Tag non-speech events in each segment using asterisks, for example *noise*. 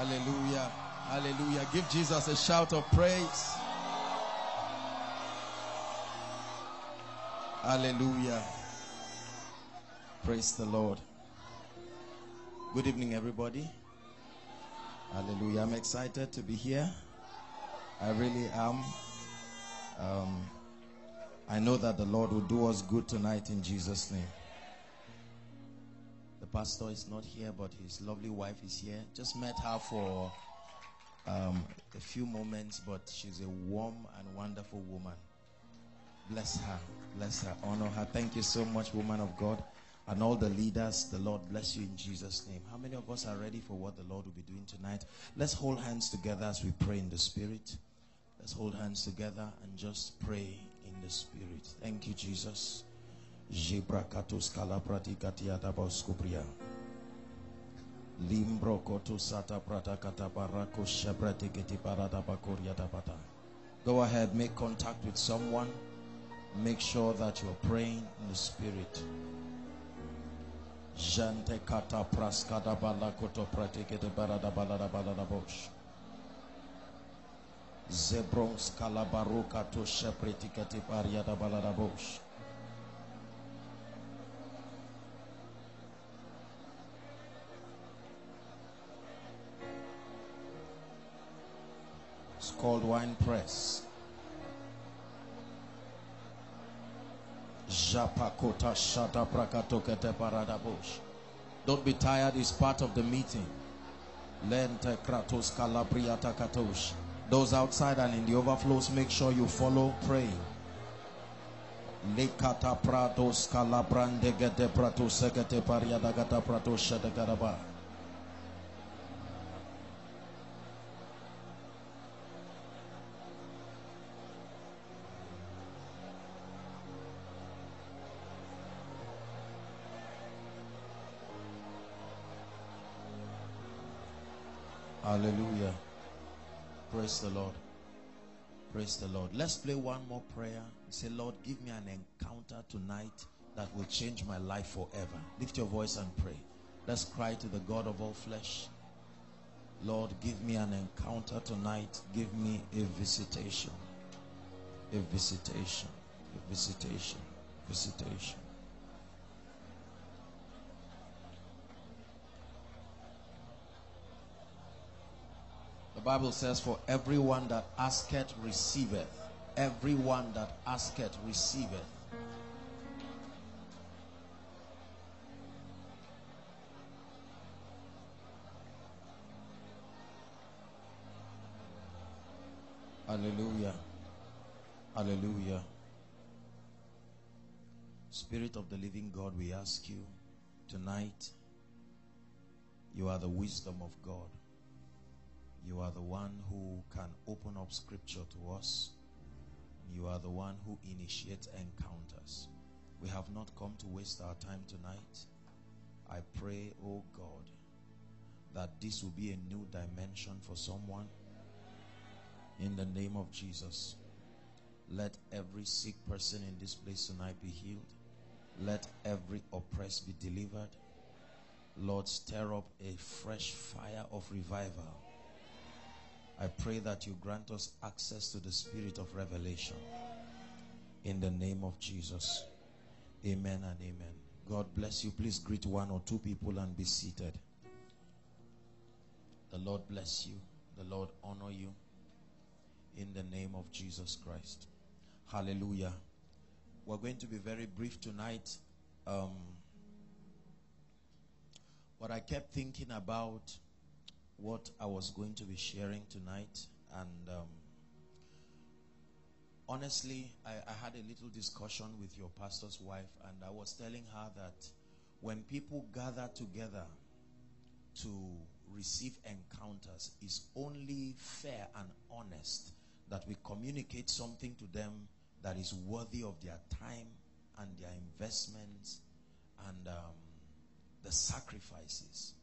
Hallelujah. Hallelujah. Give Jesus a shout of praise. Hallelujah. Praise the Lord. Good evening, everybody. Hallelujah. I'm excited to be here. I really am. Um, I know that the Lord will do us good tonight in Jesus' name. Pastor is not here, but his lovely wife is here. Just met her for um, a few moments, but she's a warm and wonderful woman. Bless her. Bless her. Honor her. Thank you so much, woman of God. And all the leaders, the Lord bless you in Jesus' name. How many of us are ready for what the Lord will be doing tonight? Let's hold hands together as we pray in the Spirit. Let's hold hands together and just pray in the Spirit. Thank you, Jesus. Go ahead, make contact with someone. Make sure that you're praying in the Spirit. Jante kata praskada balakoto pratikete barada balada balada bosh. Zebrons kalabaruka to shepretikete pariada balada bosh. It's called wine press. Don't be tired, it's part of the meeting. Lente kratos kalabriata katosh. Those outside and in the overflows, make sure you follow praying. Lekata pratos kalabrande gete pratos sekete pariadagata pratos shadagaraba. Hallelujah. Praise the Lord. Praise the Lord. Let's play one more prayer. Say, Lord, give me an encounter tonight that will change my life forever. Lift your voice and pray. Let's cry to the God of all flesh. Lord, give me an encounter tonight. Give me a visitation. A visitation. A visitation. Visitation. The Bible says, For everyone that asketh receiveth. Everyone that asketh receiveth. Hallelujah. Hallelujah. Spirit of the living God, we ask you tonight, you are the wisdom of God. You are the one who can open up scripture to us. You are the one who initiates encounters. We have not come to waste our time tonight. I pray, oh God, that this will be a new dimension for someone. In the name of Jesus. Let every sick person in this place tonight be healed. Let every oppressed be delivered. Lord, stir up a fresh fire of revival I pray that you grant us access to the spirit of revelation. In the name of Jesus. Amen and amen. God bless you. Please greet one or two people and be seated. The Lord bless you. The Lord honor you. In the name of Jesus Christ. Hallelujah. We're going to be very brief tonight. Um, what I kept thinking about what I was going to be sharing tonight. And um, honestly, I, I, had a little discussion with your pastor's wife, and I was telling her that when people gather together to receive encounters, it's only fair and honest that we communicate something to them that is worthy of their time and their investments and um, the sacrifices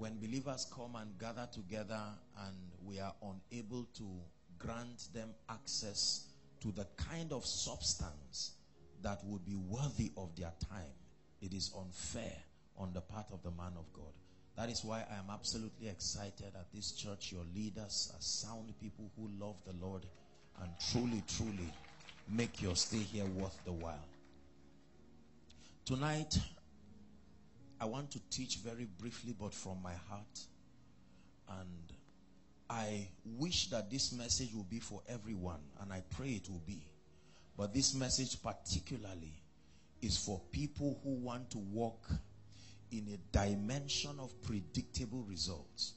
when believers come and gather together and we are unable to grant them access to the kind of substance that would be worthy of their time, it is unfair on the part of the man of God. That is why I am absolutely excited at this church. Your leaders are sound people who love the Lord and truly, truly make your stay here worth the while. Tonight, I want to teach very briefly, but from my heart. And I wish that this message will be for everyone, and I pray it will be. But this message, particularly, is for people who want to walk in a dimension of predictable results.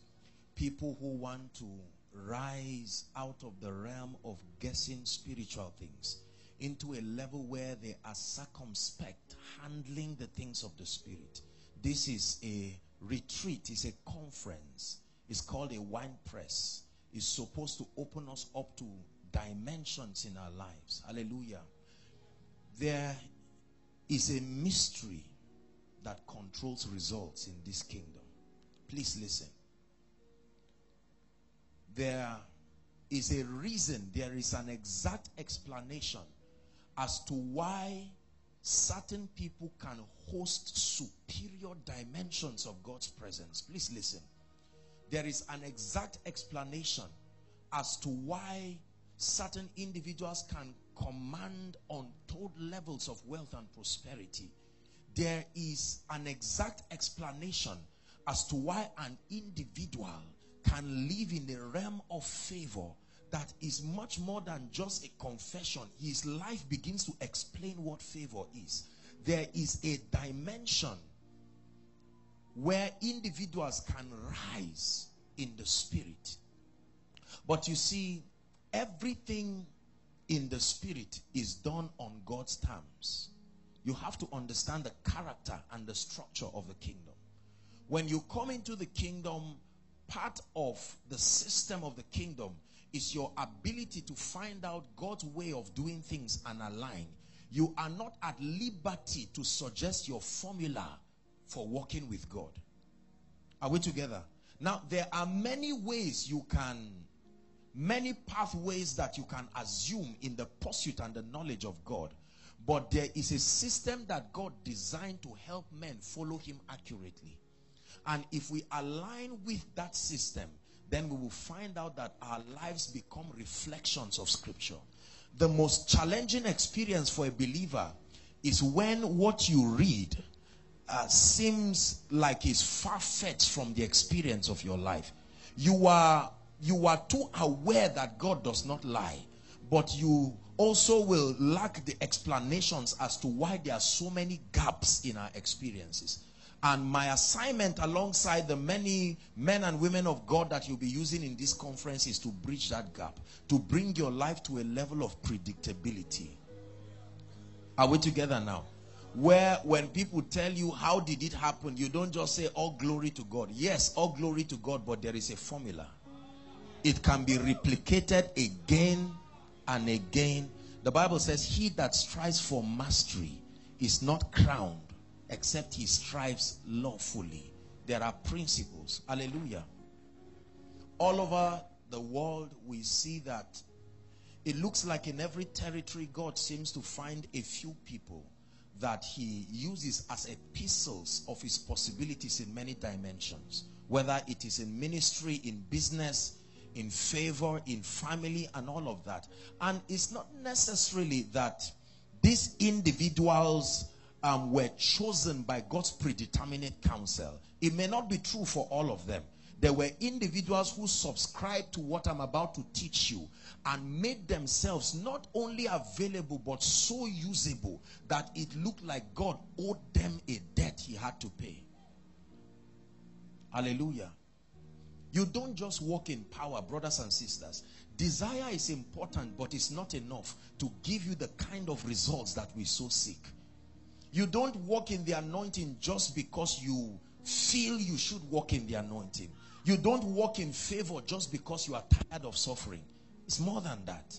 People who want to rise out of the realm of guessing spiritual things into a level where they are circumspect, handling the things of the spirit. This is a retreat, it's a conference. It's called a wine press. It's supposed to open us up to dimensions in our lives. Hallelujah. There is a mystery that controls results in this kingdom. Please listen. There is a reason, there is an exact explanation as to why certain people can host superior dimensions of God's presence. Please listen. There is an exact explanation as to why certain individuals can command untold levels of wealth and prosperity. There is an exact explanation as to why an individual can live in the realm of favor that is much more than just a confession. His life begins to explain what favor is. There is a dimension where individuals can rise in the spirit. But you see, everything in the spirit is done on God's terms. You have to understand the character and the structure of the kingdom. When you come into the kingdom, part of the system of the kingdom is your ability to find out God's way of doing things and align. You are not at liberty to suggest your formula for working with God. Are we together? Now, there are many ways you can, many pathways that you can assume in the pursuit and the knowledge of God. But there is a system that God designed to help men follow Him accurately. And if we align with that system, then we will find out that our lives become reflections of Scripture. The most challenging experience for a believer is when what you read uh, seems like it's far fetched from the experience of your life. You are you are too aware that God does not lie, but you also will lack the explanations as to why there are so many gaps in our experiences. And my assignment alongside the many men and women of God that you'll be using in this conference is to bridge that gap, to bring your life to a level of predictability. Are we together now? Where when people tell you how did it happen, you don't just say all glory to God. Yes, all glory to God, but there is a formula. It can be replicated again and again. The Bible says, He that strives for mastery is not crowned except he strives lawfully. There are principles. Hallelujah. All over the world, we see that it looks like in every territory, God seems to find a few people that he uses as epistles of his possibilities in many dimensions. Whether it is in ministry, in business, in favor, in family, and all of that. And it's not necessarily that these individuals um, were chosen by God's predeterminate counsel. It may not be true for all of them. There were individuals who subscribed to what I'm about to teach you and made themselves not only available but so usable that it looked like God owed them a debt he had to pay. Hallelujah. You don't just walk in power, brothers and sisters. Desire is important, but it's not enough to give you the kind of results that we so seek. You don't walk in the anointing just because you feel you should walk in the anointing. You don't walk in favor just because you are tired of suffering. It's more than that.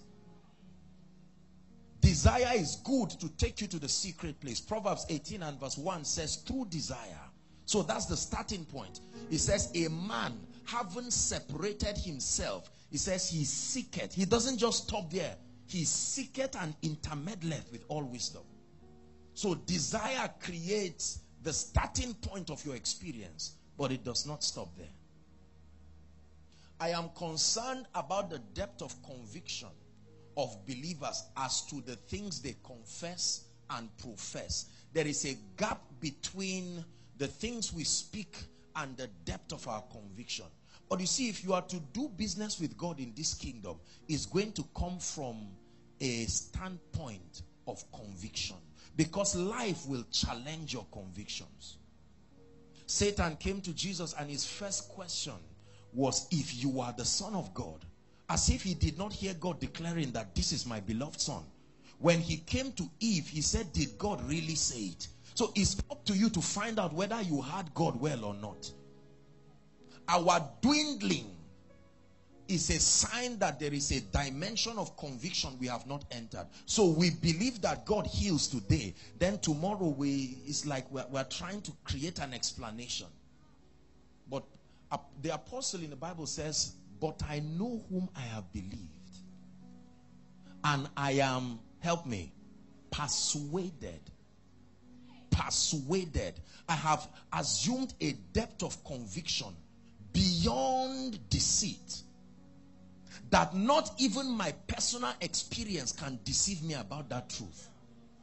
Desire is good to take you to the secret place. Proverbs 18 and verse 1 says, through desire. So that's the starting point. It says, a man having separated himself, he says he seeketh. He doesn't just stop there. He seeketh and intermeddleth with all wisdom. So desire creates the starting point of your experience. But it does not stop there. I am concerned about the depth of conviction of believers as to the things they confess and profess. There is a gap between the things we speak and the depth of our conviction. But you see, if you are to do business with God in this kingdom, it's going to come from a standpoint of conviction. Because life will challenge your convictions. Satan came to Jesus and his first question was, If you are the Son of God, as if he did not hear God declaring that this is my beloved Son. When he came to Eve, he said, Did God really say it? So it's up to you to find out whether you heard God well or not. Our dwindling is a sign that there is a dimension of conviction we have not entered. So we believe that God heals today. Then tomorrow we it's like we're, we're trying to create an explanation. But the apostle in the Bible says, But I know whom I have believed. And I am, help me, persuaded. Persuaded. I have assumed a depth of conviction beyond deceit that not even my personal experience can deceive me about that truth.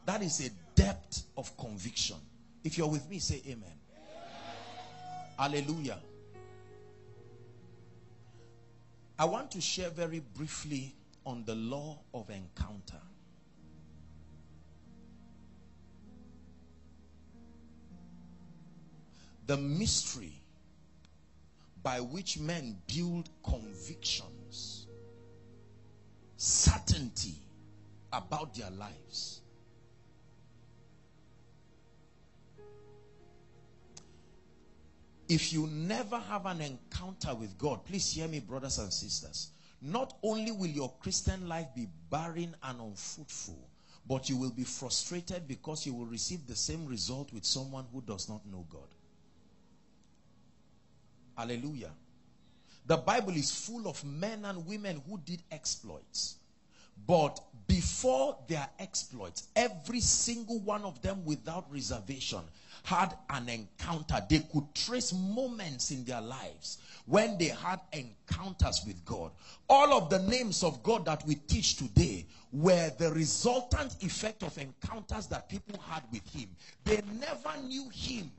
That is a depth of conviction. If you're with me, say amen. Hallelujah. I want to share very briefly on the law of encounter. The mystery by which men build convictions certainty about their lives. If you never have an encounter with God, please hear me, brothers and sisters. Not only will your Christian life be barren and unfruitful, but you will be frustrated because you will receive the same result with someone who does not know God. Hallelujah. The Bible is full of men and women who did exploits. But before their exploits, every single one of them without reservation had an encounter. They could trace moments in their lives when they had encounters with God. All of the names of God that we teach today were the resultant effect of encounters that people had with Him. They never knew Him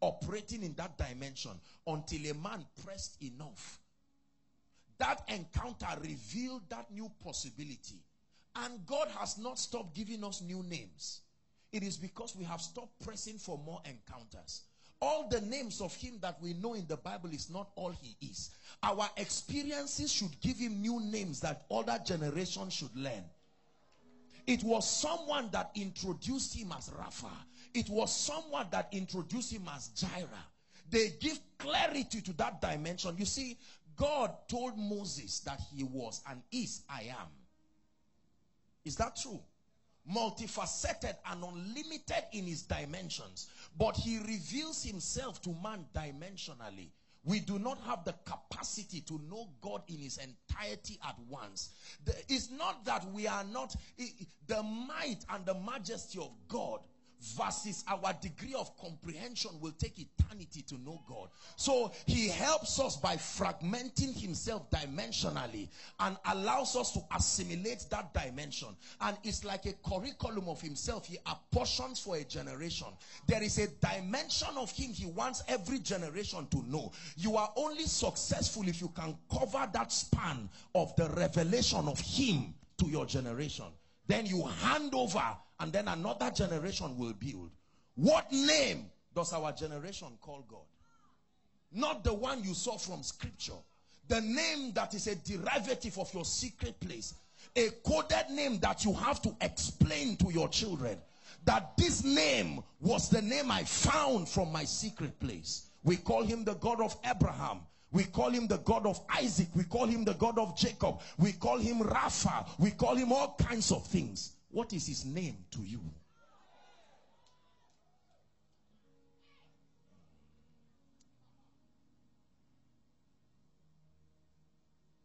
operating in that dimension until a man pressed enough that encounter revealed that new possibility. And God has not stopped giving us new names. It is because we have stopped pressing for more encounters. All the names of him that we know in the Bible is not all he is. Our experiences should give him new names that other generations should learn. It was someone that introduced him as Rapha. It was someone that introduced him as Jireh. They give clarity to that dimension. You see, God told Moses that he was and is I am. Is that true? Multifaceted and unlimited in his dimensions. But he reveals himself to man dimensionally. We do not have the capacity to know God in his entirety at once. The, it's not that we are not, the might and the majesty of God versus our degree of comprehension will take eternity to know God. So he helps us by fragmenting himself dimensionally and allows us to assimilate that dimension. And it's like a curriculum of himself. He apportions for a generation. There is a dimension of him he wants every generation to know. You are only successful if you can cover that span of the revelation of him to your generation. Then you hand over and then another generation will build. What name does our generation call God? Not the one you saw from scripture. The name that is a derivative of your secret place. A coded name that you have to explain to your children. That this name was the name I found from my secret place. We call him the God of Abraham. We call him the God of Isaac. We call him the God of Jacob. We call him Rapha. We call him all kinds of things. What is his name to you?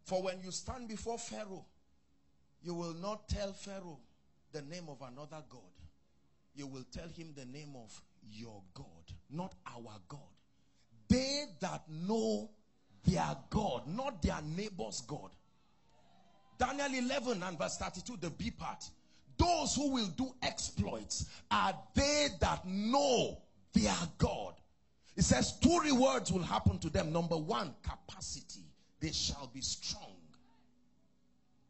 For when you stand before Pharaoh, you will not tell Pharaoh the name of another God. You will tell him the name of your God, not our God. They that know their God, not their neighbor's God. Daniel 11 and verse 32, the B part. Those who will do exploits are they that know their God. It says two rewards will happen to them. Number one, capacity. They shall be strong.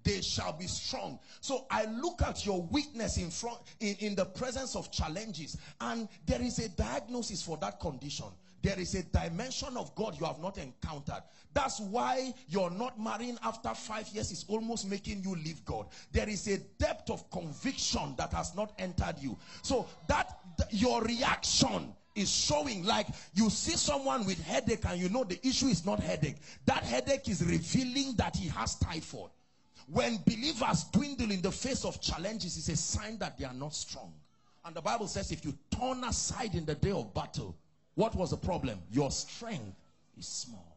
They shall be strong. So I look at your weakness in front, in, in the presence of challenges, and there is a diagnosis for that condition. There is a dimension of God you have not encountered. That's why you're not marrying after five years is almost making you leave God. There is a depth of conviction that has not entered you. So that your reaction is showing like you see someone with headache and you know the issue is not headache. That headache is revealing that he has typhoid. When believers dwindle in the face of challenges, it's a sign that they are not strong. And the Bible says if you turn aside in the day of battle, what was the problem? Your strength is small.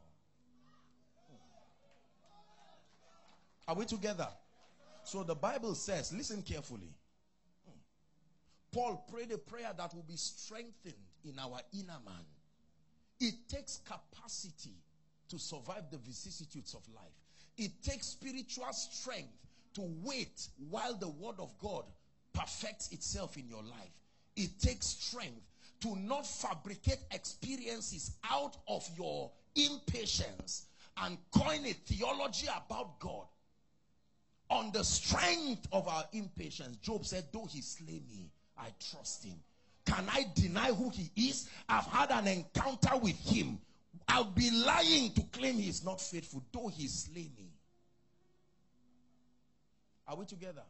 Are we together? So the Bible says, listen carefully. Paul prayed a prayer that will be strengthened in our inner man. It takes capacity to survive the vicissitudes of life. It takes spiritual strength to wait while the word of God perfects itself in your life. It takes strength to not fabricate experiences out of your impatience and coin a theology about God on the strength of our impatience. Job said, Though he slay me, I trust him. Can I deny who he is? I've had an encounter with him. I'll be lying to claim he is not faithful, though he slay me. Are we together?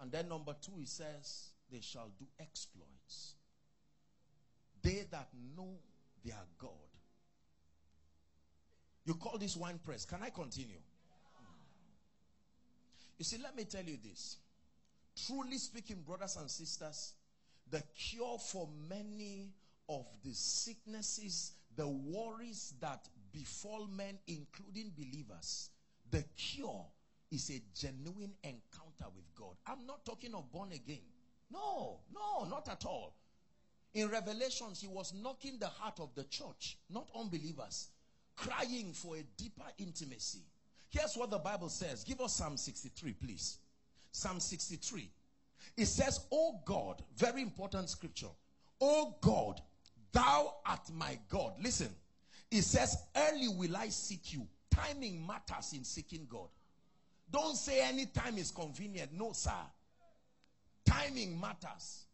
And then number two, he says, they shall do exploits. They that know their God. You call this wine press. Can I continue? You see, let me tell you this. Truly speaking, brothers and sisters, the cure for many of the sicknesses, the worries that befall men, including believers, the cure is a genuine encounter with God. I'm not talking of born again. No, no, not at all. In Revelations, he was knocking the heart of the church, not unbelievers, crying for a deeper intimacy. Here's what the Bible says. Give us Psalm 63, please. Psalm 63. It says, Oh God, very important scripture. Oh God, thou art my God. Listen, it says, Early will I seek you. Timing matters in seeking God. Don't say any time is convenient. No, sir. Timing matters.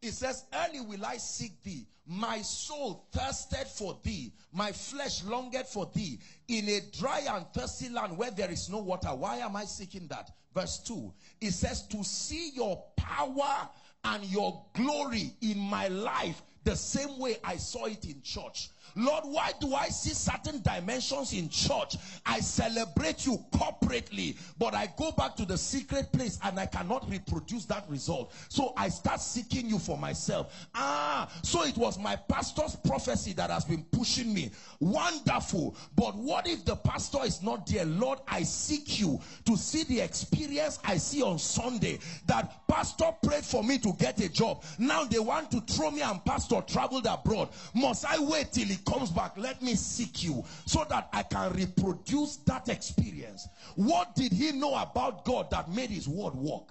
It says, Early will I seek thee. My soul thirsted for thee. My flesh longed for thee. In a dry and thirsty land where there is no water. Why am I seeking that? Verse 2. It says, To see your power and your glory in my life the same way I saw it in church. Lord, why do I see certain dimensions in church? I celebrate you corporately, but I go back to the secret place and I cannot reproduce that result. So I start seeking you for myself. Ah, so it was my pastor's prophecy that has been pushing me. Wonderful. But what if the pastor is not there? Lord, I seek you to see the experience I see on Sunday that pastor prayed for me to get a job. Now they want to throw me and pastor traveled abroad. Must I wait till comes back, let me seek you so that I can reproduce that experience. What did he know about God that made his word work?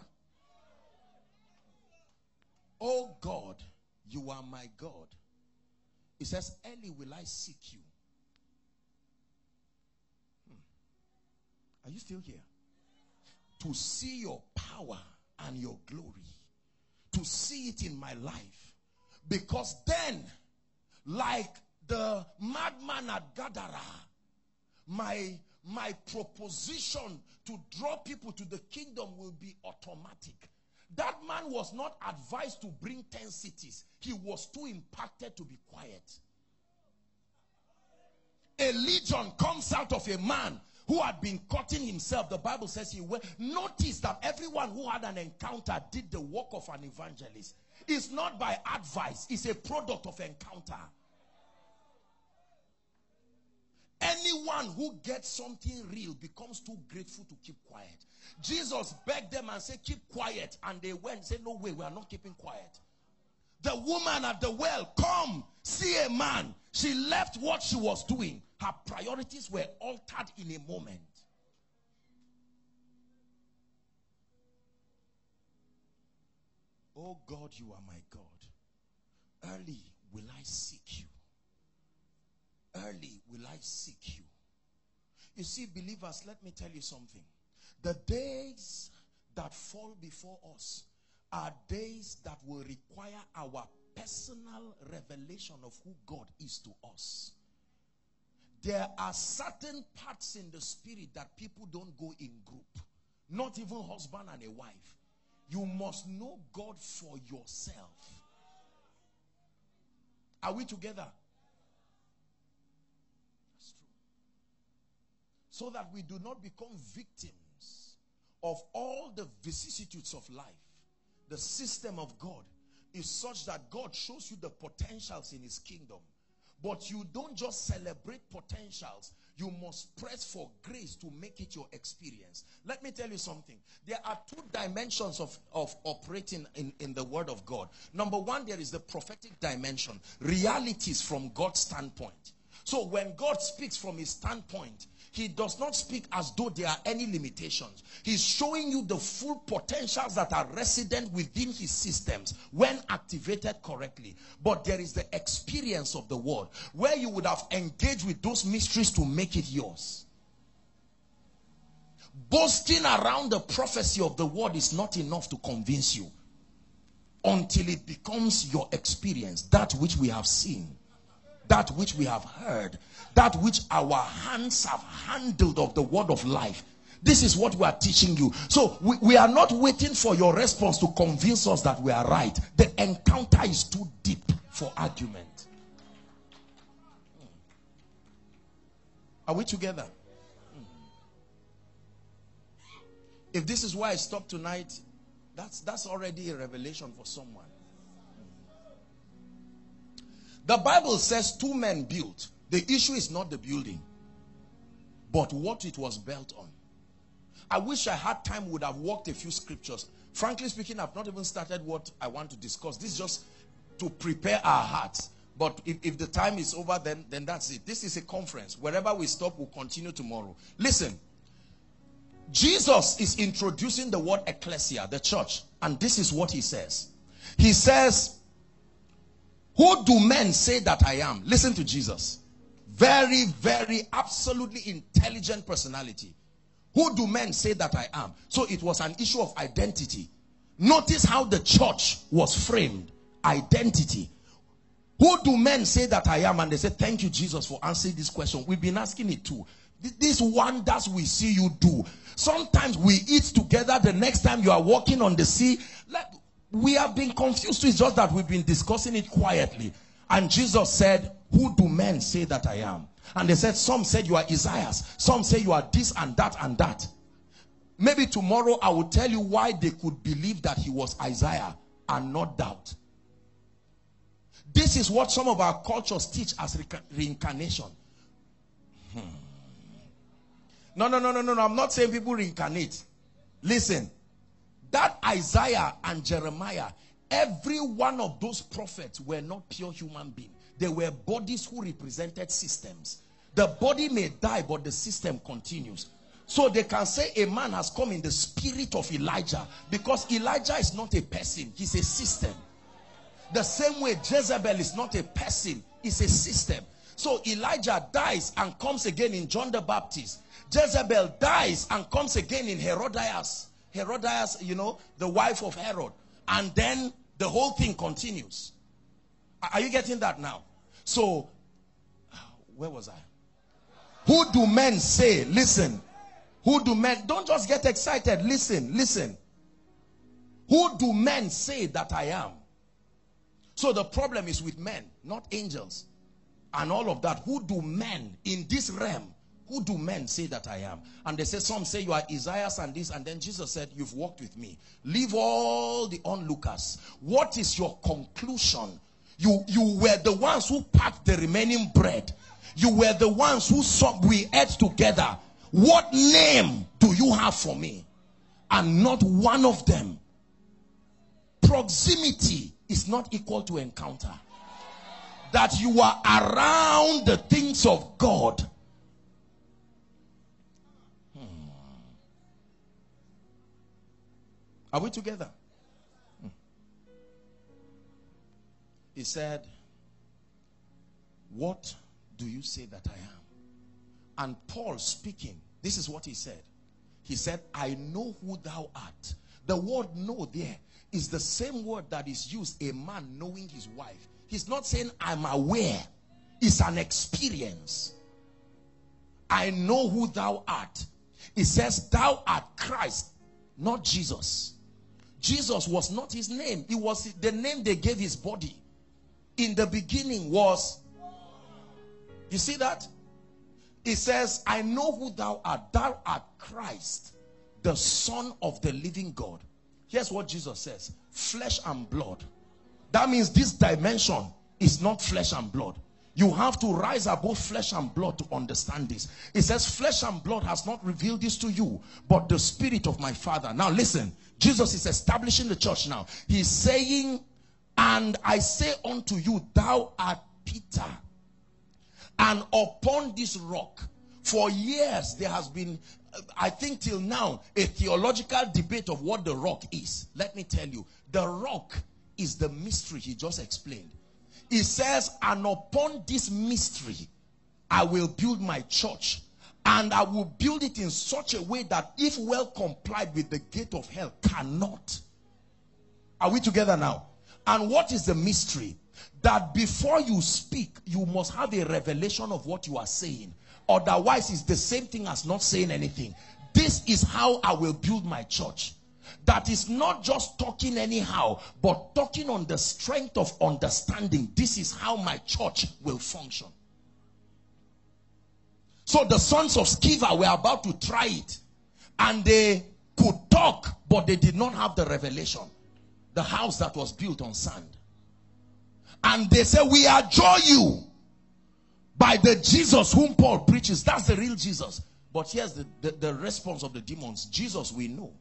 Oh God, you are my God. He says, Early will I seek you. Hmm. Are you still here? To see your power and your glory, to see it in my life. Because then, like the madman at Gadara, my, my proposition to draw people to the kingdom will be automatic. That man was not advised to bring 10 cities. He was too impacted to be quiet. A legion comes out of a man who had been cutting himself. The Bible says he went. Notice that everyone who had an encounter did the work of an evangelist. It's not by advice, it's a product of encounter. Anyone who gets something real becomes too grateful to keep quiet. Jesus begged them and said, Keep quiet. And they went and said, No way, we are not keeping quiet. The woman at the well, come, see a man. She left what she was doing. Her priorities were altered in a moment. Oh God, you are my God. Early will I seek you. Early will I seek you. You see, believers, let me tell you something. The days that fall before us are days that will require our personal revelation of who God is to us. There are certain parts in the spirit that people don't go in group, not even husband and a wife. You must know God for yourself. Are we together? That's true. So that we do not become victims of all the vicissitudes of life. The system of God is such that God shows you the potentials in his kingdom. But you don't just celebrate potentials, you must press for grace to make it your experience. Let me tell you something. There are two dimensions of, of operating in, in the word of God. Number one, there is the prophetic dimension, realities from God's standpoint. So when God speaks from his standpoint, he does not speak as though there are any limitations. He's showing you the full potentials that are resident within his systems when activated correctly. But there is the experience of the word where you would have engaged with those mysteries to make it yours. Boasting around the prophecy of the word is not enough to convince you until it becomes your experience, that which we have seen that which we have heard, that which our hands have handled of the word of life. This is what we are teaching you. So we, we are not waiting for your response to convince us that we are right. The encounter is too deep for argument. Hmm. Are we together? Hmm. If this is why I stopped tonight, that's that's already a revelation for someone. The Bible says two men built. The issue is not the building, but what it was built on. I wish I had time would have walked a few scriptures. Frankly speaking, I've not even started what I want to discuss. This is just to prepare our hearts. But if, if the time is over, then, then that's it. This is a conference. Wherever we stop, we'll continue tomorrow. Listen. Jesus is introducing the word ecclesia, the church. And this is what he says. He says, who do men say that I am? Listen to Jesus. Very, very, absolutely intelligent personality. Who do men say that I am? So it was an issue of identity. Notice how the church was framed. Identity. Who do men say that I am? And they said, thank you, Jesus, for answering this question. We've been asking it too. These wonders we see you do. Sometimes we eat together. The next time you are walking on the sea, we have been confused. It's just that we've been discussing it quietly. And Jesus said, Who do men say that I am? And they said, Some said you are Isaiah. Some say you are this and that and that. Maybe tomorrow I will tell you why they could believe that he was Isaiah and not doubt. This is what some of our cultures teach as re reincarnation. Hmm. No, no, no, no, no, no. I'm not saying people reincarnate. Listen, that Isaiah and Jeremiah, every one of those prophets were not pure human beings. They were bodies who represented systems. The body may die, but the system continues. So they can say a man has come in the spirit of Elijah because Elijah is not a person, he's a system. The same way Jezebel is not a person, it's a system. So Elijah dies and comes again in John the Baptist. Jezebel dies and comes again in Herodias. Herodias, you know, the wife of Herod. And then the whole thing continues. Are you getting that now? So, where was I? Who do men say? Listen. Who do men? Don't just get excited. Listen, listen. Who do men say that I am? So the problem is with men, not angels. And all of that. Who do men in this realm who do men say that I am? And they say, some say you are Isaiah and this. And then Jesus said, you've walked with me. Leave all the onlookers. What is your conclusion? You, you were the ones who packed the remaining bread. You were the ones who saw we ate together. What name do you have for me? And not one of them. Proximity is not equal to encounter. that you are around the things of God. Are we together? Hmm. He said, What do you say that I am? And Paul speaking, this is what he said. He said, I know who thou art. The word know there is the same word that is used a man knowing his wife. He's not saying I'm aware. It's an experience. I know who thou art. It says thou art Christ, not Jesus. Jesus was not his name. It was the name they gave his body. In the beginning was you see that? It says, I know who thou art. Thou art Christ, the Son of the living God. Here's what Jesus says flesh and blood. That means this dimension is not flesh and blood. You have to rise above flesh and blood to understand this. It says, Flesh and blood has not revealed this to you, but the Spirit of my Father. Now, listen, Jesus is establishing the church now. He's saying, And I say unto you, Thou art Peter, and upon this rock, for years there has been, I think till now, a theological debate of what the rock is. Let me tell you, the rock is the mystery he just explained. He says, and upon this mystery, I will build my church. And I will build it in such a way that if well complied with the gate of hell cannot. Are we together now? And what is the mystery? that before you speak, you must have a revelation of what you are saying. Otherwise, it's the same thing as not saying anything. This is how I will build my church. That is not just talking anyhow, but talking on the strength of understanding. This is how my church will function. So the sons of Sceva were about to try it. And they could talk, but they did not have the revelation. The house that was built on sand. And they say, We adjure you by the Jesus whom Paul preaches. That's the real Jesus. But here's the, the, the, response of the demons Jesus, we know.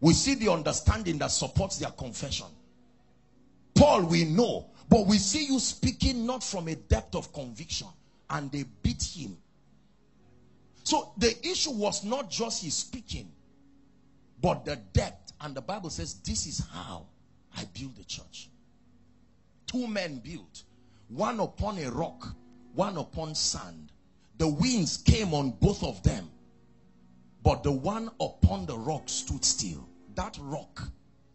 We see the understanding that supports their confession. Paul, we know. But we see you speaking not from a depth of conviction. And they beat him. So the issue was not just his speaking, but the depth. And the Bible says, This is how I build the church two men built, one upon a rock, one upon sand. The winds came on both of them, but the one upon the rock stood still. That rock,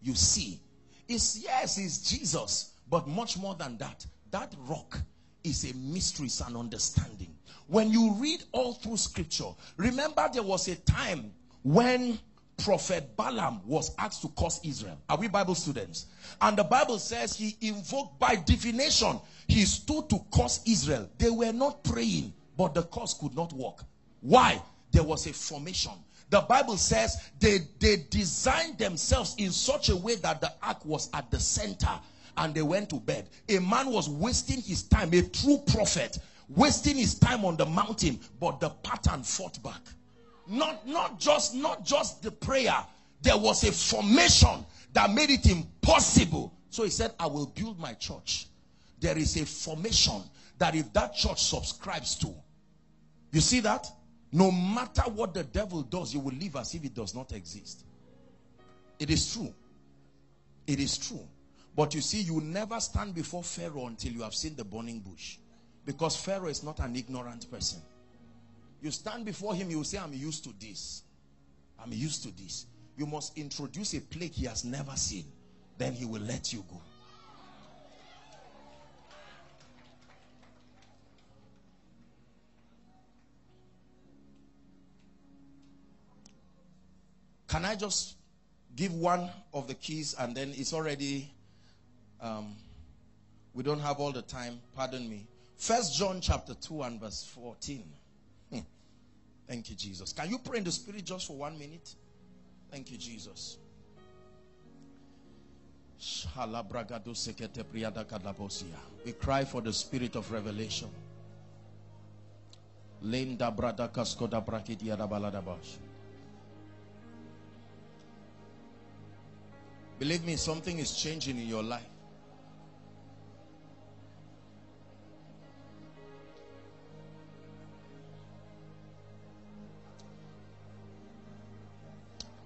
you see, is yes, is Jesus, but much more than that. That rock is a mystery, it's an understanding. When you read all through scripture, remember there was a time when prophet Balaam was asked to curse Israel. Are we Bible students? And the Bible says he invoked by divination. He stood to curse Israel. They were not praying, but the curse could not work. Why? There was a formation. The Bible says they, they designed themselves in such a way that the ark was at the center and they went to bed. A man was wasting his time, a true prophet, wasting his time on the mountain, but the pattern fought back. Not, not just, not just the prayer. There was a formation that made it impossible. So he said, I will build my church. There is a formation that if that church subscribes to, you see that? No matter what the devil does, you will live as if it does not exist. It is true. It is true. But you see, you never stand before Pharaoh until you have seen the burning bush. Because Pharaoh is not an ignorant person. You stand before him, you say, I'm used to this. I'm used to this. You must introduce a plague he has never seen. Then he will let you go. Can I just give one of the keys and then it's already, um, we don't have all the time. Pardon me. First John chapter 2 and verse 14. Hmm. Thank you, Jesus. Can you pray in the spirit just for one minute? Thank you, Jesus. We cry for the spirit of revelation. Believe me, something is changing in your life.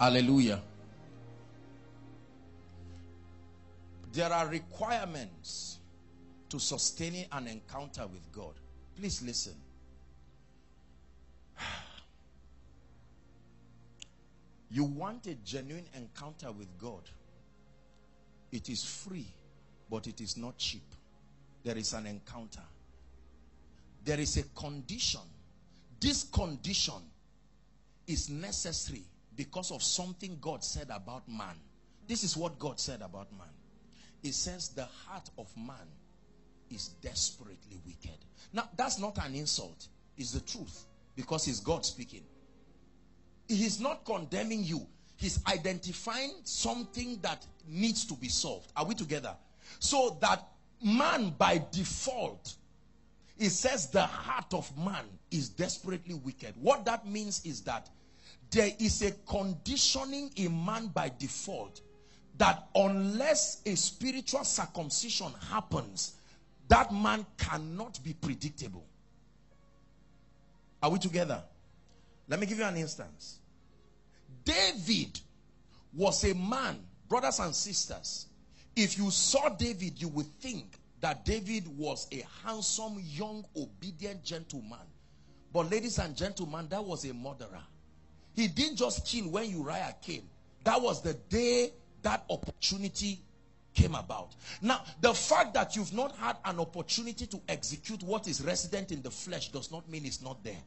Hallelujah. There are requirements to sustaining an encounter with God. Please listen. *sighs* You want a genuine encounter with God. It is free, but it is not cheap. There is an encounter. There is a condition. This condition is necessary because of something God said about man. This is what God said about man. It says the heart of man is desperately wicked. Now, that's not an insult. It's the truth because it's God speaking. He's not condemning you. He's identifying something that needs to be solved. Are we together? So that man by default, it says the heart of man is desperately wicked. What that means is that there is a conditioning in man by default that unless a spiritual circumcision happens, that man cannot be predictable. Are we together? Let me give you an instance. David was a man, brothers and sisters. If you saw David, you would think that David was a handsome, young, obedient gentleman. But, ladies and gentlemen, that was a murderer. He didn't just kill when Uriah came. That was the day that opportunity came about. Now, the fact that you've not had an opportunity to execute what is resident in the flesh does not mean it's not there.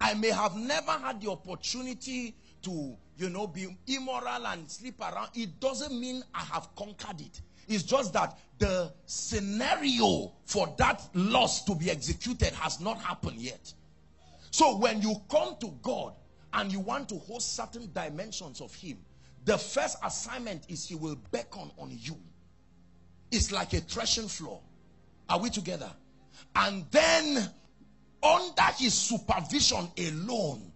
I may have never had the opportunity to, you know, be immoral and sleep around. It doesn't mean I have conquered it. It's just that the scenario for that loss to be executed has not happened yet. So when you come to God and you want to host certain dimensions of Him, the first assignment is He will beckon on you. It's like a threshing floor. Are we together? And then under his supervision alone,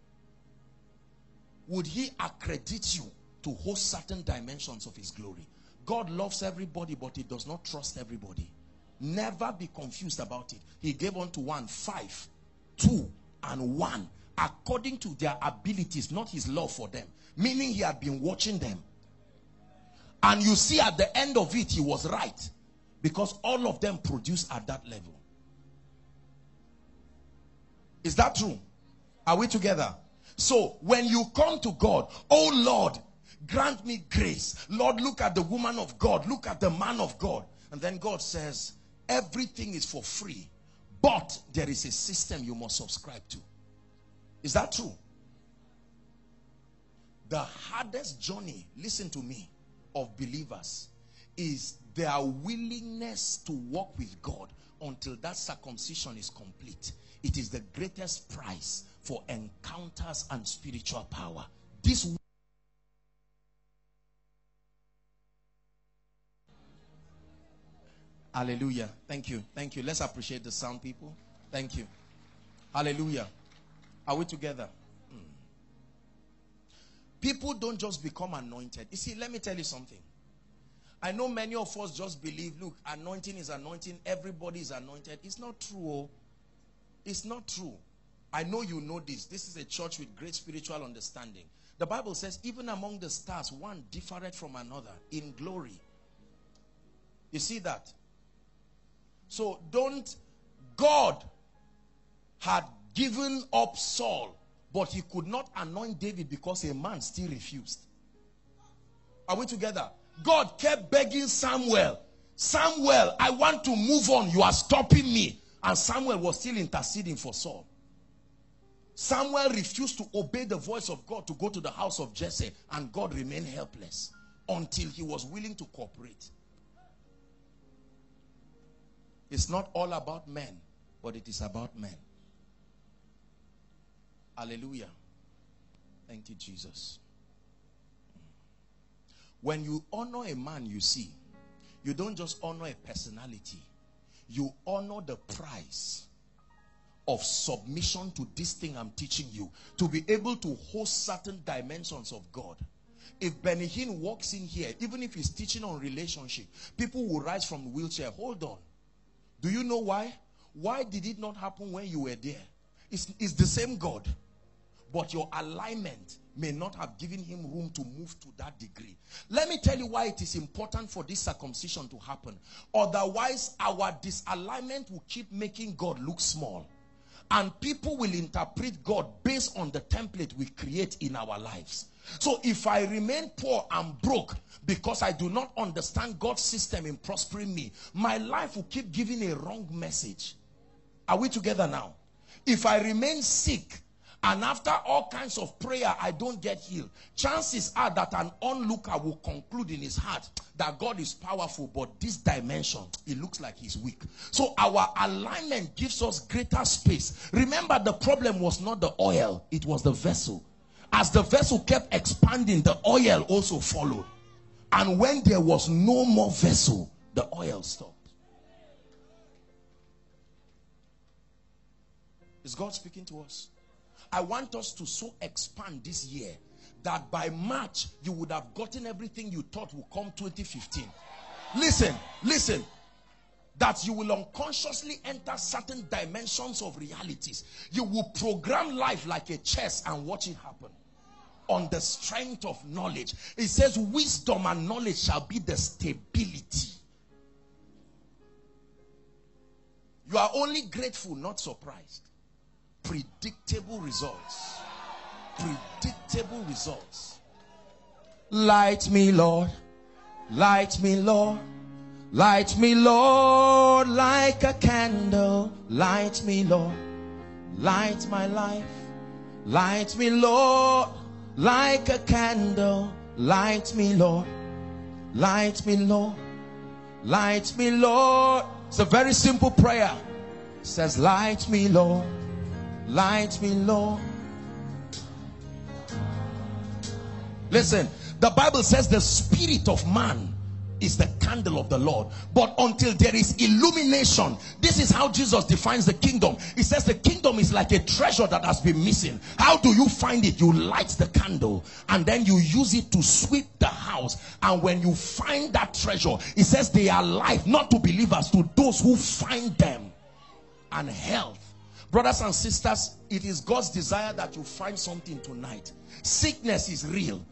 would he accredit you to host certain dimensions of his glory? God loves everybody, but he does not trust everybody. Never be confused about it. He gave unto one five, two, and one according to their abilities, not his love for them. Meaning he had been watching them. And you see at the end of it, he was right. Because all of them produce at that level. Is that true? Are we together? So when you come to God, oh Lord, grant me grace. Lord, look at the woman of God. Look at the man of God. And then God says, everything is for free. But there is a system you must subscribe to. Is that true? The hardest journey, listen to me, of believers is their willingness to walk with God until that circumcision is complete. It is the greatest price for encounters and spiritual power. This Hallelujah. Thank you. Thank you. Let's appreciate the sound, people. Thank you. Hallelujah. Are we together? Hmm. People don't just become anointed. You see, let me tell you something. I know many of us just believe, look, anointing is anointing, everybody is anointed. It's not true. Oh. It's not true. I know you know this. This is a church with great spiritual understanding. The Bible says, even among the stars, one differeth from another in glory. You see that? So don't, God had given up Saul, but he could not anoint David because a man still refused. Are we together? God kept begging Samuel, Samuel, I want to move on. You are stopping me. And Samuel was still interceding for Saul. Samuel refused to obey the voice of God to go to the house of Jesse, and God remained helpless until he was willing to cooperate. It's not all about men, but it is about men. Hallelujah. Thank you, Jesus. When you honor a man, you see, you don't just honor a personality, you honor the price of submission to this thing I'm teaching you to be able to host certain dimensions of God. If Benny Hinn walks in here, even if he's teaching on relationship, people will rise from the wheelchair. Hold on. Do you know why? Why did it not happen when you were there? It's, it's the same God. but your alignment may not have given him room to move to that degree. Let me tell you why it is important for this circumcision to happen. Otherwise, our disalignment will keep making God look small. And people will interpret God based on the template we create in our lives. So if I remain poor and broke because I do not understand God's system in prospering me, my life will keep giving a wrong message. Are we together now? If I remain sick and after all kinds of prayer I don't get healed, chances are that an onlooker will conclude in his heart that God is powerful, but this dimension, it looks like he's weak. So our alignment gives us greater space. Remember, the problem was not the oil, it was the vessel. As the vessel kept expanding, the oil also followed. And when there was no more vessel, the oil stopped. Is God speaking to us? I want us to so expand this year that by March you would have gotten everything you thought would come 2015. Listen, listen. That you will unconsciously enter certain dimensions of realities. You will program life like a chess and watch it happen on the strength of knowledge. It says, Wisdom and knowledge shall be the stability. You are only grateful, not surprised predictable results. Predictable results. Light me, Lord. Light me, Lord. Light me, Lord, like a candle. Light me, Lord. Light my life. Light me, Lord, like a candle. Light me, Lord. Light me, Lord. Light me, Lord. It's a very simple prayer. It says, Light me, Lord. Light me, Lord. Listen, the Bible says the spirit of man is the candle of the Lord. But until there is illumination, this is how Jesus defines the kingdom. He says the kingdom is like a treasure that has been missing. How do you find it? You light the candle and then you use it to sweep the house. And when you find that treasure, he says they are life, not to believers, to those who find them, and health Brothers and sisters, it is God's desire that you find something tonight. Sickness is real.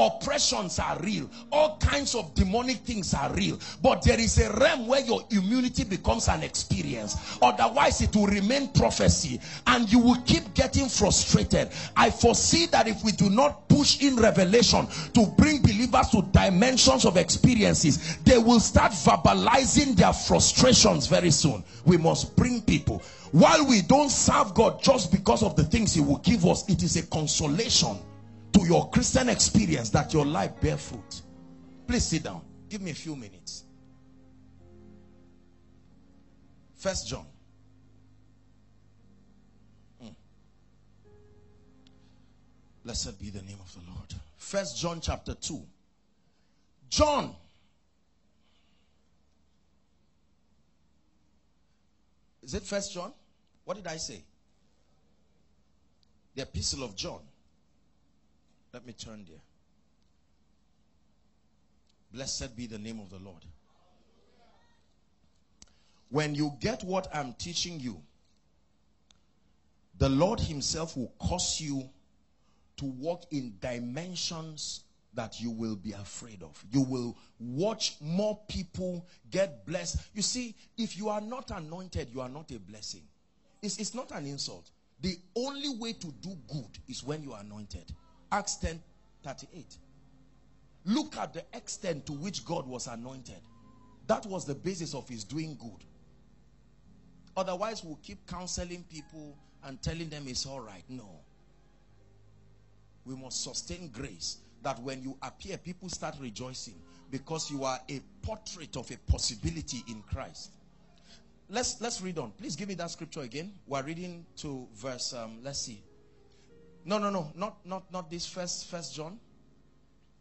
Oppressions are real. All kinds of demonic things are real. But there is a realm where your immunity becomes an experience. Otherwise, it will remain prophecy. And you will keep getting frustrated. I foresee that if we do not push in revelation to bring believers to dimensions of experiences, they will start verbalizing their frustrations very soon. We must bring people while we don't serve God just because of the things he will give us, it is a consolation to your Christian experience that your life bear fruit. Please sit down. Give me a few minutes. First John. Hmm. Blessed be the name of the Lord. First John chapter 2. John Is it First John? What did I say? The Epistle of John. Let me turn there. Blessed be the name of the Lord. When you get what I'm teaching you, the Lord Himself will cause you to walk in dimensions that you will be afraid of. You will watch more people get blessed. You see, if you are not anointed, you are not a blessing. It's, it's not an insult. The only way to do good is when you are anointed. Acts 10 38. Look at the extent to which God was anointed. That was the basis of his doing good. Otherwise, we'll keep counseling people and telling them it's all right. No. We must sustain grace that when you appear, people start rejoicing because you are a portrait of a possibility in Christ let's let's read on. Please give me that scripture again. We're reading to verse. Um, let's see. No, no, no, not not not this first First John.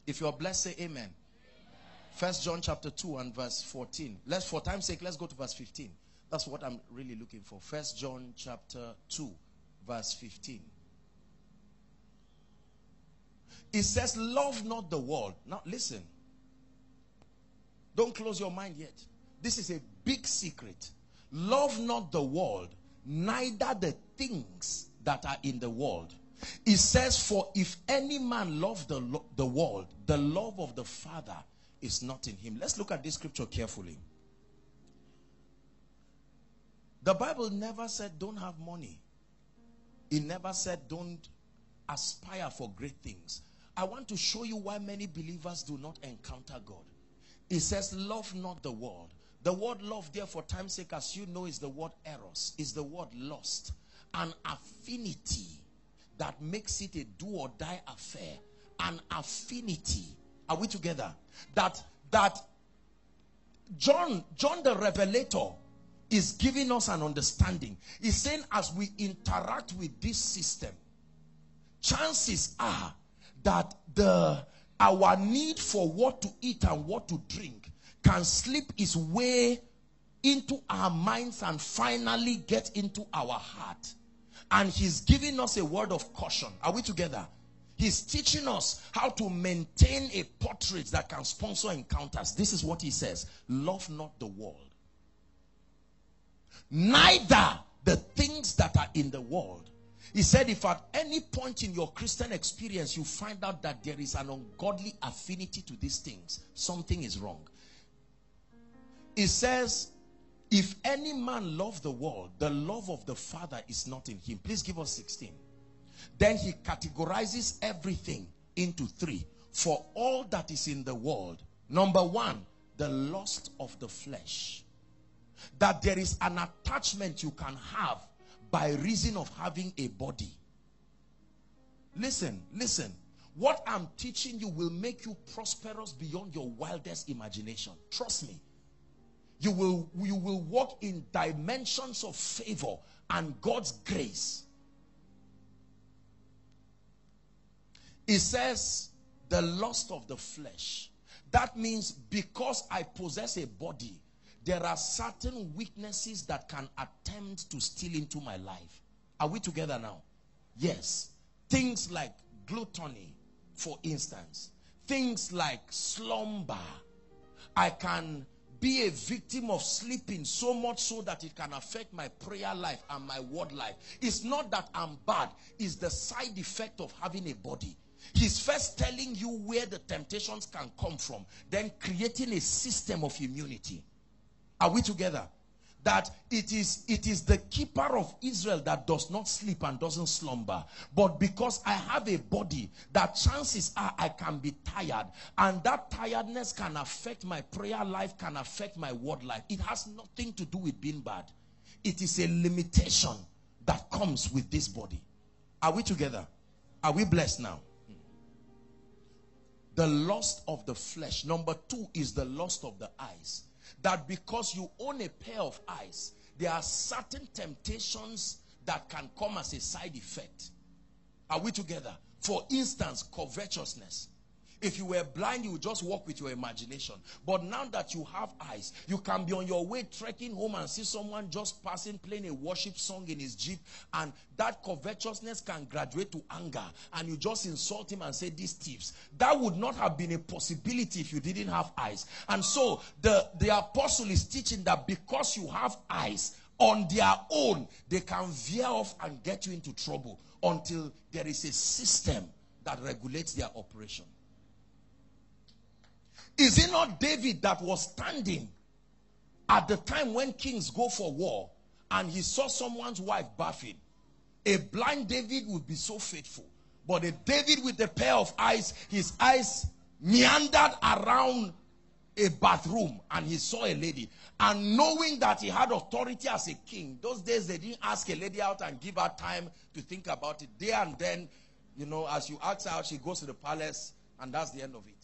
If you're blessed, say Amen. First John chapter two and verse fourteen. Let's for time's sake, let's go to verse fifteen. That's what I'm really looking for. First John chapter two, verse fifteen. It says, "Love not the world." Now listen. Don't close your mind yet. This is a big secret. Love not the world, neither the things that are in the world. It says, For if any man love the, the world, the love of the Father is not in him. Let's look at this scripture carefully. The Bible never said don't have money. It never said don't aspire for great things. I want to show you why many believers do not encounter God. It says, Love not the world. The word love, there for time's sake, as you know, is the word eros, is the word lost. An affinity that makes it a do or die affair. An affinity. Are we together? That that John, John the Revelator is giving us an understanding. He's saying as we interact with this system, chances are that the our need for what to eat and what to drink can slip its way into our minds and finally get into our heart. And he's giving us a word of caution. Are we together? He's teaching us how to maintain a portrait that can sponsor encounters. This is what he says Love not the world, neither the things that are in the world. He said, if at any point in your Christian experience you find out that there is an ungodly affinity to these things, something is wrong. He says, if any man love the world, the love of the Father is not in him. Please give us 16. Then he categorizes everything into three. For all that is in the world, number one, the lust of the flesh. That there is an attachment you can have by reason of having a body. Listen, listen. What I'm teaching you will make you prosperous beyond your wildest imagination. Trust me. You will, you will walk in dimensions of favor and God's grace. It says, the lust of the flesh. That means because I possess a body, there are certain weaknesses that can attempt to steal into my life. Are we together now? Yes. Things like gluttony, for instance. Things like slumber. I can be a victim of sleeping so much so that it can affect my prayer life and my word life. It's not that I'm bad, it's the side effect of having a body. He's first telling you where the temptations can come from, then creating a system of immunity. Are we together? That it is it is the keeper of Israel that does not sleep and doesn't slumber. But because I have a body, that chances are I can be tired. And that tiredness can affect my prayer life, can affect my word life. It has nothing to do with being bad. It is a limitation that comes with this body. Are we together? Are we blessed now? The lust of the flesh. Number two is the lust of the eyes that because you own a pair of eyes, there are certain temptations that can come as a side effect. Are we together? For instance, covetousness. If you were blind, you would just walk with your imagination. But now that you have eyes, you can be on your way trekking home and see someone just passing, playing a worship song in his jeep, and that covetousness can graduate to anger, and you just insult him and say, These thieves. That would not have been a possibility if you didn't have eyes. And so the, the apostle is teaching that because you have eyes, on their own, they can veer off and get you into trouble until there is a system that regulates their operation. Is it not David that was standing at the time when kings go for war and he saw someone's wife bathing? A blind David would be so faithful. But a David with a pair of eyes, his eyes meandered around a bathroom and he saw a lady. And knowing that he had authority as a king, those days they didn't ask a lady out and give her time to think about it. There and then, you know, as you ask her out, she goes to the palace and that's the end of it.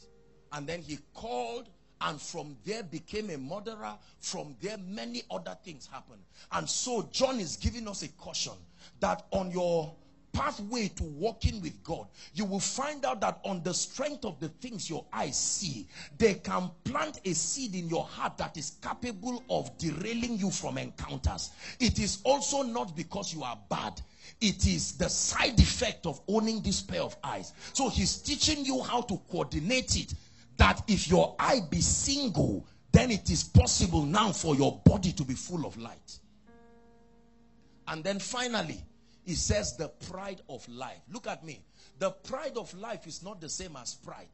And then he called and from there became a murderer. From there, many other things happened. And so, John is giving us a caution that on your pathway to walking with God, you will find out that on the strength of the things your eyes see, they can plant a seed in your heart that is capable of derailing you from encounters. It is also not because you are bad. It is the side effect of owning this pair of eyes. So he's teaching you how to coordinate it that if your eye be single, then it is possible now for your body to be full of light. And then finally, It says the pride of life. Look at me. The pride of life is not the same as pride.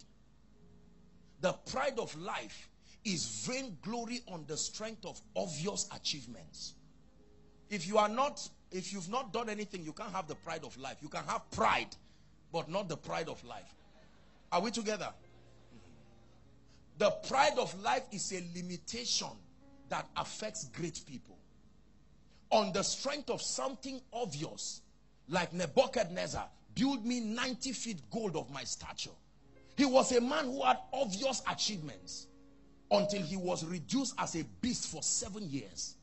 The pride of life is vain glory on the strength of obvious achievements. If you are not, if you've not done anything, you can't have the pride of life. You can have pride, but not the pride of life. Are we together? The pride of life is a limitation that affects great people. On the strength of something obvious, like Nebuchadnezzar, build me 90 feet gold of my stature. He was a man who had obvious achievements until he was reduced as a beast for seven years.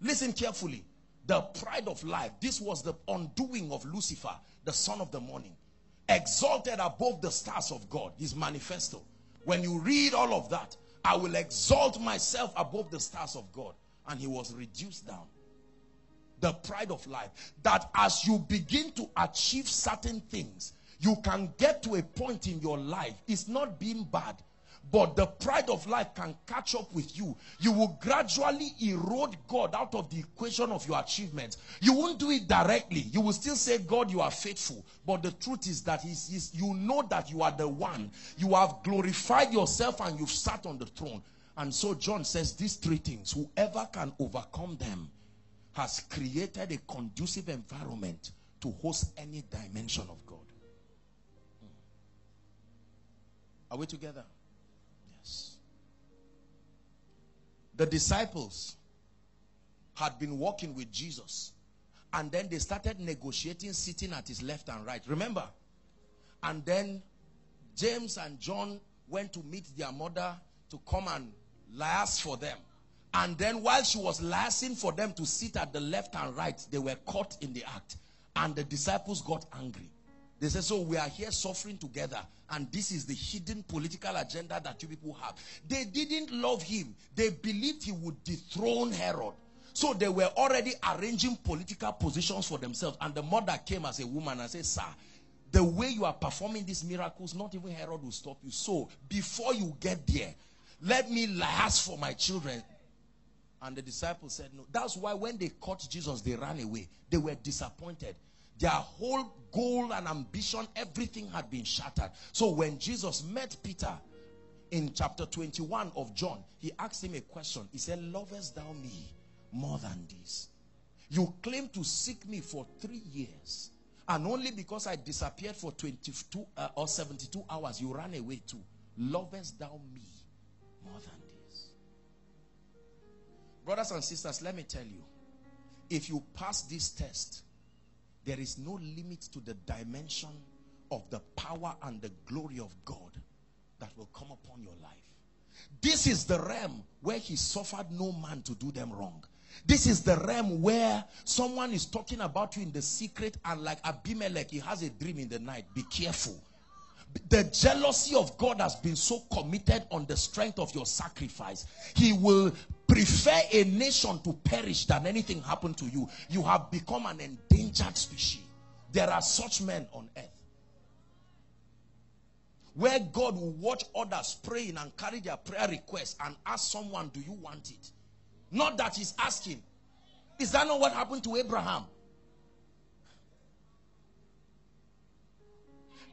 Listen carefully. The pride of life. This was the undoing of Lucifer, the son of the morning. Exalted above the stars of God. His manifesto. When you read all of that, I will exalt myself above the stars of God. And he was reduced down. The pride of life. That as you begin to achieve certain things, you can get to a point in your life. It's not being bad. But the pride of life can catch up with you. You will gradually erode God out of the equation of your achievements. You won't do it directly. You will still say, God, you are faithful. But the truth is that he's, he's, you know that you are the one. You have glorified yourself and you've sat on the throne. And so John says these three things. Whoever can overcome them has created a conducive environment to host any dimension of God. Hmm. Are we together? The disciples had been walking with Jesus. And then they started negotiating, sitting at his left and right. Remember? And then James and John went to meet their mother to come and liaise for them. And then while she was liaising for them to sit at the left and right, they were caught in the act. And the disciples got angry. They said, so we are here suffering together. And this is the hidden political agenda that you people have. They didn't love him. They believed he would dethrone Herod. So they were already arranging political positions for themselves. And the mother came as a woman and said, sir, the way you are performing these miracles, not even Herod will stop you. So before you get there, let me last for my children. And the disciples said, no. That's why when they caught Jesus, they ran away. They were disappointed. Their whole goal and ambition, everything had been shattered. So when Jesus met Peter in chapter 21 of John, he asked him a question. He said, Lovest thou me more than this? You claim to seek me for three years. And only because I disappeared for 22 uh, or 72 hours, you ran away too. Lovest thou me more than this? Brothers and sisters, let me tell you. If you pass this test, there is no limit to the dimension of the power and the glory of God that will come upon your life. This is the realm where he suffered no man to do them wrong. This is the realm where someone is talking about you in the secret and like Abimelech, he has a dream in the night. Be careful. The jealousy of God has been so committed on the strength of your sacrifice. He will prefer a nation to perish than anything happen to you. You have become an endangered species. There are such men on earth. Where God will watch others praying and carry their prayer requests and ask someone, do you want it? Not that he's asking. Is that not what happened to Abraham?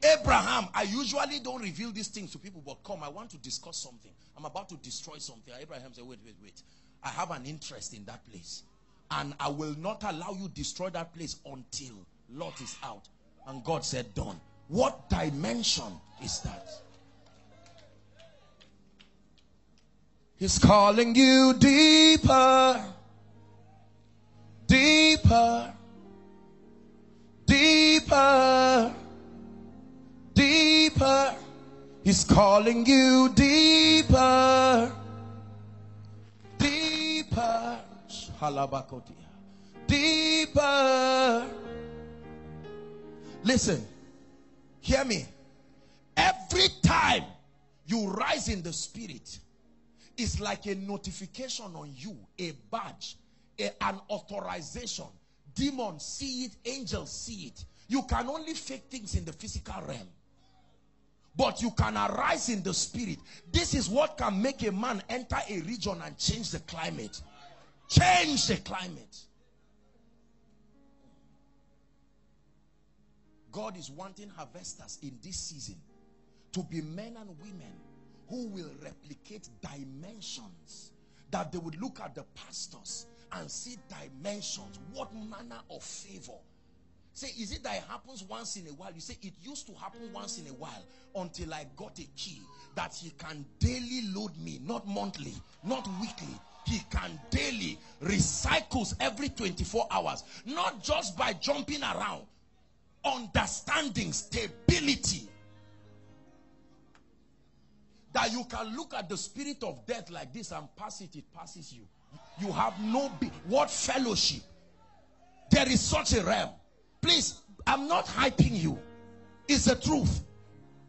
Abraham, I usually don't reveal these things to people, but come, I want to discuss something. I'm about to destroy something. Abraham said, wait, wait, wait. I have an interest in that place. And I will not allow you destroy that place until Lot is out. And God said, done. What dimension is that? He's calling you deeper, deeper, deeper, deeper. He's calling you deeper. Deeper. Halabakotia. Deeper. Listen. Hear me. Every time you rise in the spirit, it's like a notification on you, a badge, a, an authorization. Demons see it, angels see it. You can only fake things in the physical realm. But you can arise in the spirit. This is what can make a man enter a region and change the climate. Change the climate. God is wanting harvesters in this season to be men and women who will replicate dimensions that they would look at the pastors and see dimensions what manner of favor say is it that it happens once in a while you say it used to happen once in a while until i got a key that he can daily load me not monthly not weekly he can daily recycles every 24 hours not just by jumping around understanding stability that you can look at the spirit of death like this and pass it, it passes you. You have no what fellowship. There is such a realm. Please, I'm not hyping you. It's the truth.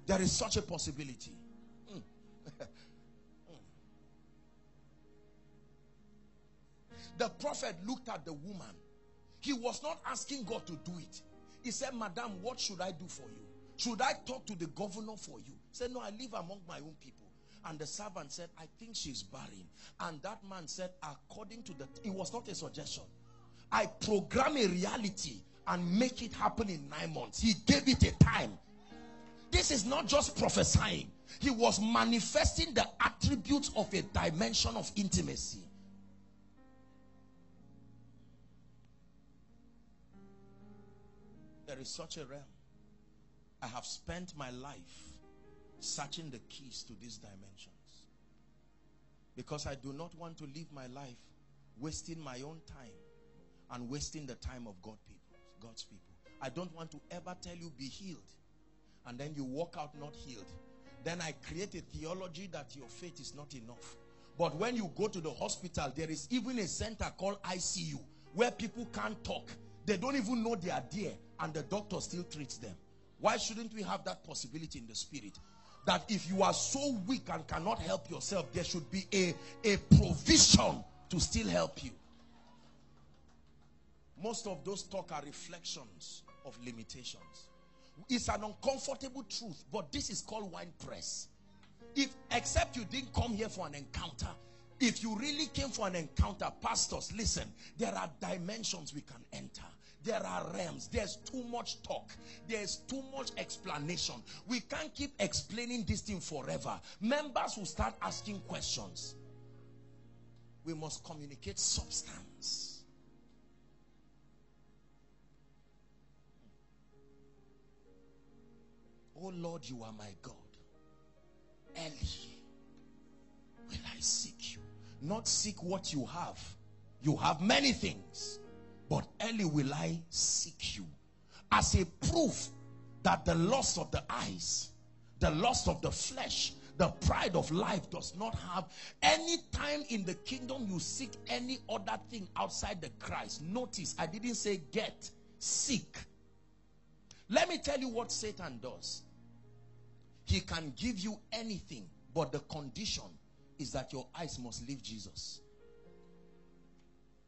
There is such a possibility. Mm. *laughs* the prophet looked at the woman. He was not asking God to do it. He said, Madam, what should I do for you? Should I talk to the governor for you? He said, No, I live among my own people. And the servant said, I think she's barren. And that man said, according to the, it was not a suggestion. I program a reality and make it happen in nine months. He gave it a time. This is not just prophesying. He was manifesting the attributes of a dimension of intimacy. There is such a realm. I have spent my life searching the keys to these dimensions. Because I do not want to live my life wasting my own time and wasting the time of God people, God's people. I don't want to ever tell you be healed and then you walk out not healed. Then I create a theology that your faith is not enough. But when you go to the hospital, there is even a center called ICU where people can't talk. They don't even know they are there and the doctor still treats them. Why shouldn't we have that possibility in the spirit? that if you are so weak and cannot help yourself, there should be a, a provision to still help you. Most of those talk are reflections of limitations. It's an uncomfortable truth, but this is called wine press. If except you didn't come here for an encounter, if you really came for an encounter, pastors, listen, there are dimensions we can enter. There are realms. There's too much talk. There's too much explanation. We can't keep explaining this thing forever. Members will start asking questions. We must communicate substance. Oh Lord, you are my God. Early will I seek you. Not seek what you have. You have many things. But early will I seek you as a proof that the lust of the eyes, the lust of the flesh, the pride of life does not have any time in the kingdom you seek any other thing outside the Christ. Notice, I didn't say get, seek. Let me tell you what Satan does. He can give you anything, but the condition is that your eyes must leave Jesus.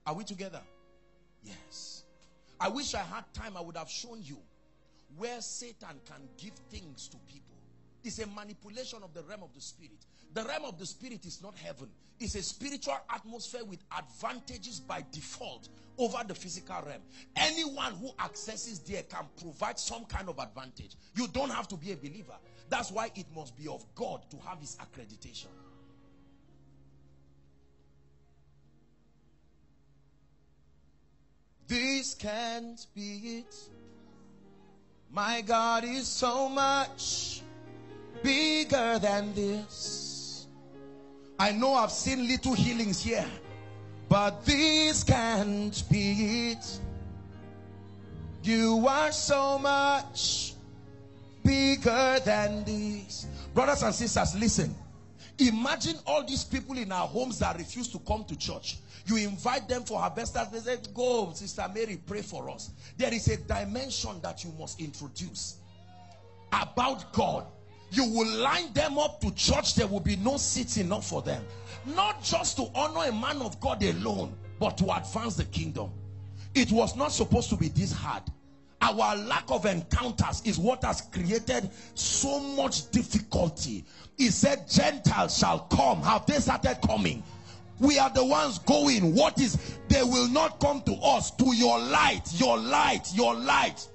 Are we together? Yes. I wish I had time, I would have shown you where Satan can give things to people. It's a manipulation of the realm of the spirit. The realm of the spirit is not heaven, it's a spiritual atmosphere with advantages by default over the physical realm. Anyone who accesses there can provide some kind of advantage. You don't have to be a believer. That's why it must be of God to have his accreditation. This can't be it. My God is so much bigger than this. I know I've seen little healings here, but this can't be it. You are so much bigger than this. Brothers and sisters, listen. Imagine all these people in our homes that refuse to come to church. You invite them for harvesters. They say, Go, Sister Mary, pray for us. There is a dimension that you must introduce about God. You will line them up to church, there will be no seats enough for them. Not just to honor a man of God alone, but to advance the kingdom. It was not supposed to be this hard. Our lack of encounters is what has created so much difficulty. He said, Gentiles shall come. Have they started coming? We are the ones going. What is, they will not come to us, to your light, your light, your light.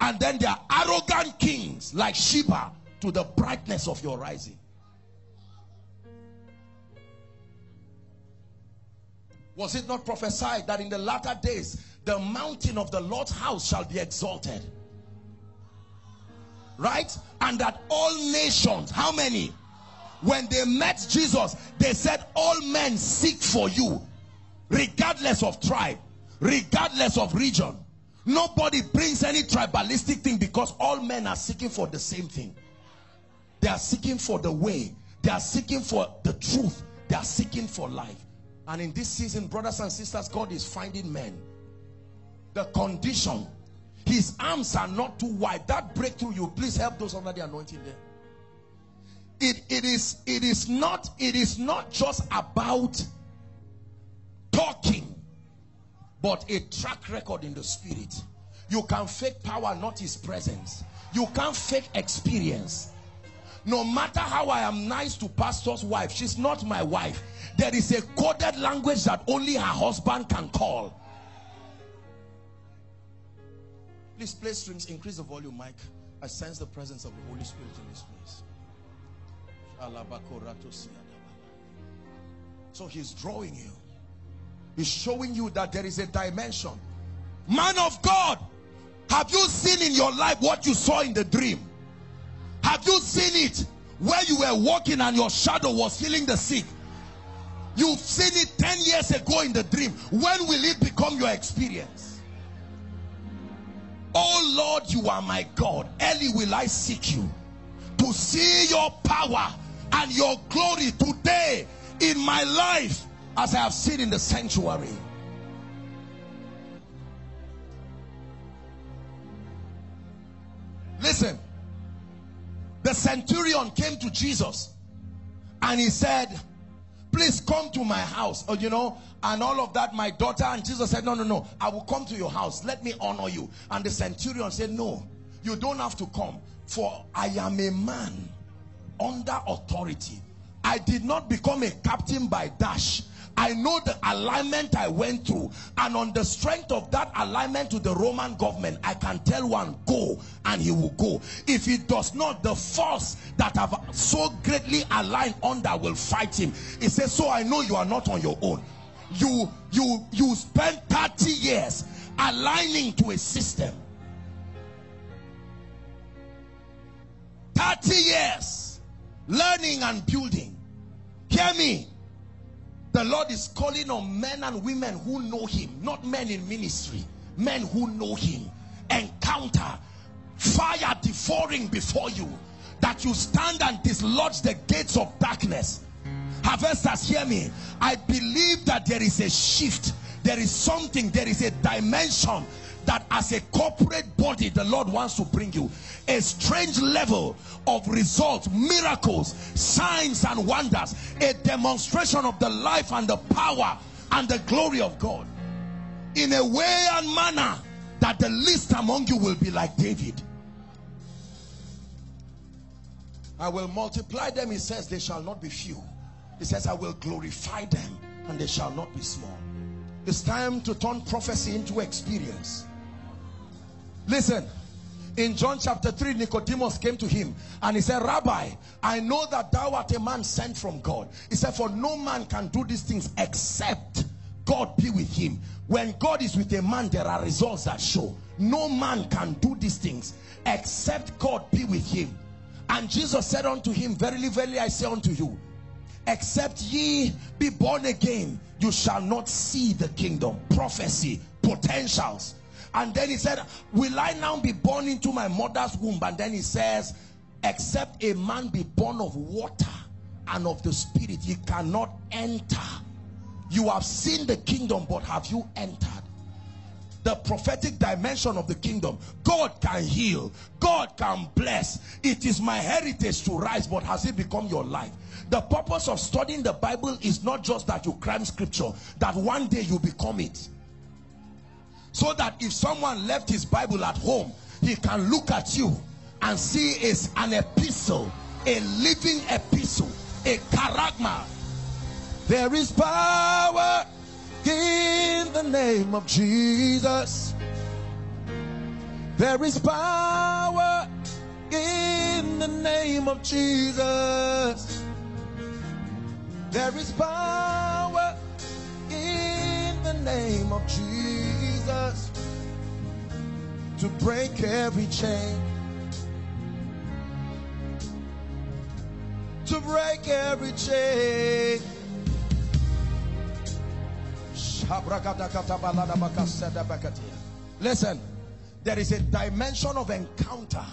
And then there are arrogant kings like Sheba to the brightness of your rising. Was it not prophesied that in the latter days the mountain of the Lord's house shall be exalted? Right? And that all nations, how many? When they met Jesus, they said, All men seek for you, regardless of tribe, regardless of region. Nobody brings any tribalistic thing because all men are seeking for the same thing. They are seeking for the way, they are seeking for the truth, they are seeking for life. And in this season, brothers and sisters, God is finding men. The condition, his arms are not too wide. That breakthrough, you please help those under the anointing there. It, it is it is not it is not just about talking but a track record in the spirit you can fake power not his presence you can't fake experience no matter how i am nice to pastor's wife she's not my wife there is a coded language that only her husband can call. Please play strings, increase the volume, Mike. I sense the presence of the Holy Spirit in this place. So he's drawing you. He's showing you that there is a dimension. Man of God, have you seen in your life what you saw in the dream? Have you seen it where you were walking and your shadow was healing the sick? You've seen it 10 years ago in the dream. When will it become your experience? Oh Lord, you are my God. Early will I seek you to see your power and your glory today in my life as I have seen in the sanctuary. Listen, the centurion came to Jesus and he said, please come to my house or you know and all of that. My daughter and jesus said no no no. I will come to your house. Let me honor you. And the centurion said no you don't have to come for i am a man under authority. I did not become a captain by dash I know the alignment I went through. And on the strength of that alignment to the Roman government I can tell one go and he will go. If he does not the force that have so greatly aligned under will fight him. He says so I know you are not on your own. You you you spend 30 years aligning to a system. 30 years learning and building. Hear me the Lord is calling on men and women who know him, not men in ministry, men who know him. Encounter fire devouring before you that you stand and dislodge the gates of darkness. Harvesters, hear me. I believe that there is a shift. There is something, there is a dimension that as a corporate body the Lord wants to bring you a strange level of results miracles signs and wonders a demonstration of the life and the power and the glory of God. In a way and manner that the least among you will be like David. I will multiply them he says they shall not be few. He says I will glorify them and they shall not be small. It's time to turn prophecy into experience Listen, in John chapter 3, Nicodemus came to him and he said, Rabbi, I know that thou art a man sent from God. He said, for no man can do these things except God be with him. When God is with a man, there are results that show. No man can do these things except God be with him. And Jesus said unto him, Verily, verily, I say unto you, except ye be born again, you shall not see the kingdom. Prophecy, potentials. And then he said, will I now be born into my mother's womb? And then he says, except a man be born of water and of the spirit, he cannot enter. You have seen the kingdom, but have you entered? The prophetic dimension of the kingdom. God can heal. God can bless. It is my heritage to rise, but has it become your life? The purpose of studying the Bible is not just that you cram scripture, that one day you become it. So that if someone left his Bible at home, he can look at you and see is an epistle, a living epistle, a charagma. There is power in the name of Jesus. There is power in the name of Jesus. There is power in the name of Jesus to break every chain, to break every chain. Listen, there is a dimension of encounter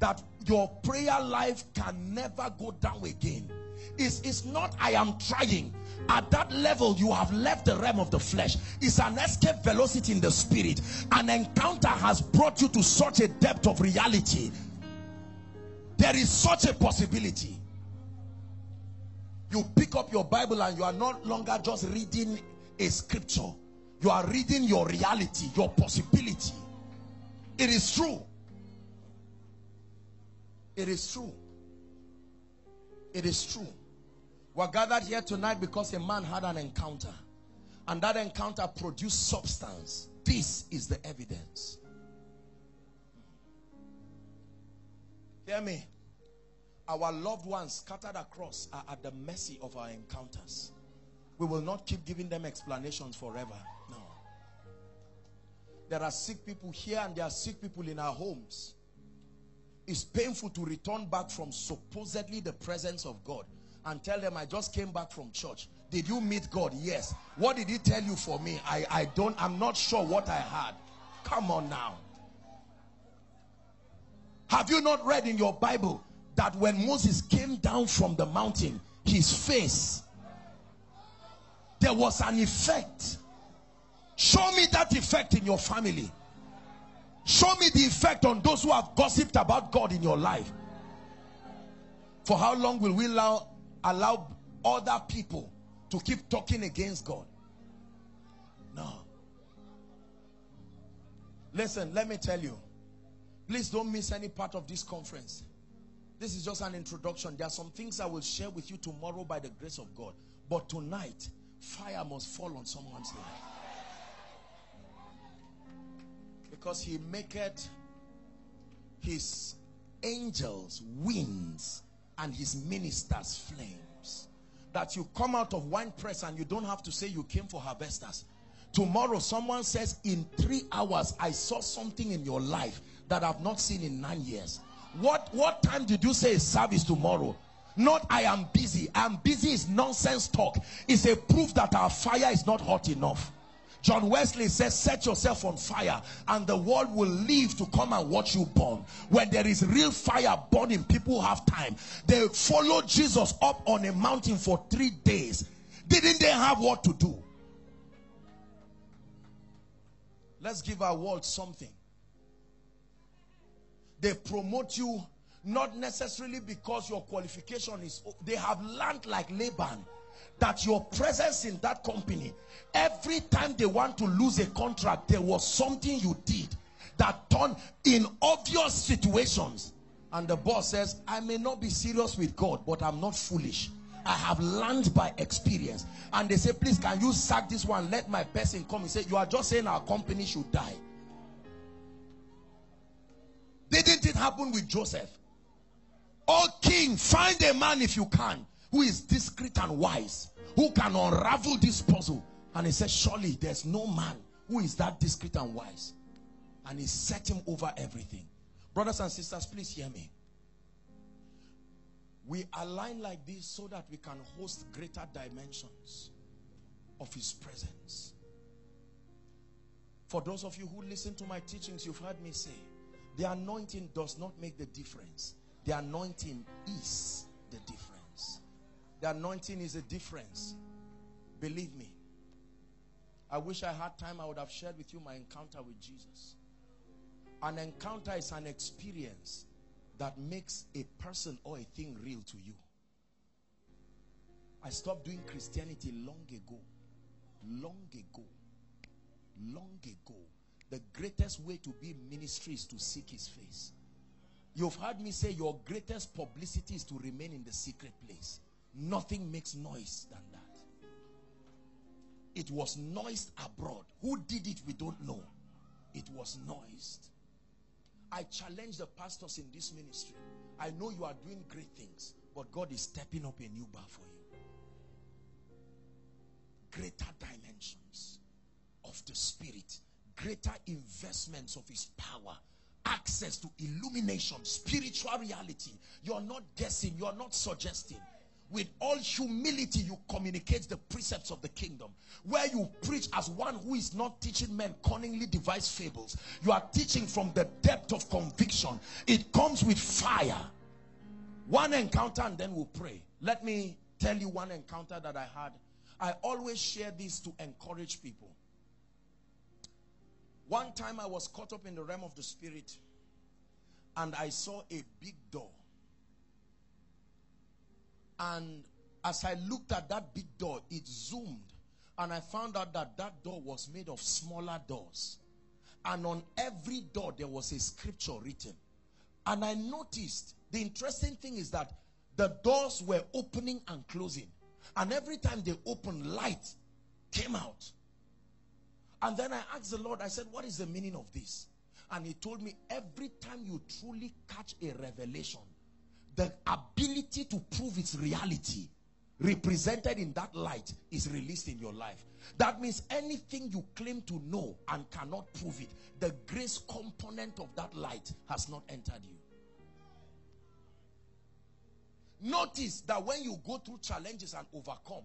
that your prayer life can never go down again. It's, it's not I am trying. At that level, you have left the realm of the flesh. It's an escape velocity in the spirit. An encounter has brought you to such a depth of reality. There is such a possibility. You pick up your Bible and you are no longer just reading a scripture. You are reading your reality, your possibility. It is true. It is true. It is true. We're gathered here tonight because a man had an encounter. And that encounter produced substance. This is the evidence. Hear me. Our loved ones scattered across are at the mercy of our encounters. We will not keep giving them explanations forever. No. There are sick people here and there are sick people in our homes. It's painful to return back from supposedly the presence of God and tell them, I just came back from church. Did you meet God? Yes. What did he tell you for me? I, I don't, I'm not sure what I had. Come on now. Have you not read in your Bible that when Moses came down from the mountain, his face, there was an effect. Show me that effect in your family. Show me the effect on those who have gossiped about God in your life. For how long will we allow, allow other people to keep talking against God? No. Listen, let me tell you. Please don't miss any part of this conference. This is just an introduction. There are some things I will share with you tomorrow by the grace of God. But tonight, fire must fall on someone's life. Because he maketh his angels winds and his ministers flames. That you come out of wine press and you don't have to say you came for harvesters. Tomorrow someone says in three hours I saw something in your life that I've not seen in nine years. What, what time did you say service tomorrow? Not I am busy. I'm busy is nonsense talk. It's a proof that our fire is not hot enough. John Wesley says, set yourself on fire and the world will leave to come and watch you burn. When there is real fire burning, people have time. They followed Jesus up on a mountain for three days. Didn't they have what to do? Let's give our world something. They promote you not necessarily because your qualification is, they have learned like Laban that your presence in that company, every time they want to lose a contract, there was something you did that turned in obvious situations. And the boss says, I may not be serious with God, but I'm not foolish. I have learned by experience. And they say, please, can you sack this one? Let my person come. He said, you are just saying our company should die. Didn't it happen with Joseph? Oh, king, find a man if you can who is discreet and wise, who can unravel this puzzle. And he said, surely there's no man who is that discreet and wise. And he set him over everything. Brothers and sisters, please hear me. We align like this so that we can host greater dimensions of his presence. For those of you who listen to my teachings, you've heard me say, the anointing does not make the difference. The anointing is the difference. The anointing is a difference. Believe me. I wish I had time, I would have shared with you my encounter with Jesus. An encounter is an experience that makes a person or a thing real to you. I stopped doing Christianity long ago. Long ago. Long ago. The greatest way to be ministry is to seek his face. You've heard me say your greatest publicity is to remain in the secret place. Nothing makes noise than that. It was noised abroad. Who did it? We don't know. It was noised. I challenge the pastors in this ministry. I know you are doing great things, but God is stepping up a new bar for you. Greater dimensions of the spirit, greater investments of his power, access to illumination, spiritual reality. You're not guessing, you're not suggesting with all humility you communicate the precepts of the kingdom. Where you preach as one who is not teaching men cunningly devised fables you are teaching from the depth of conviction. It comes with fire. One encounter and then we'll pray. Let me tell you one encounter that i had. I always share this to encourage people. One time i was caught up in the realm of the spirit and i saw a big door and as I looked at that big door, it zoomed. And I found out that that door was made of smaller doors. And on every door, there was a scripture written. And I noticed the interesting thing is that the doors were opening and closing. And every time they opened, light came out. And then I asked the Lord, I said, What is the meaning of this? And he told me, Every time you truly catch a revelation, the ability to prove its reality represented in that light is released in your life. That means anything you claim to know and cannot prove it, the grace component of that light has not entered you. Notice that when you go through challenges and overcome,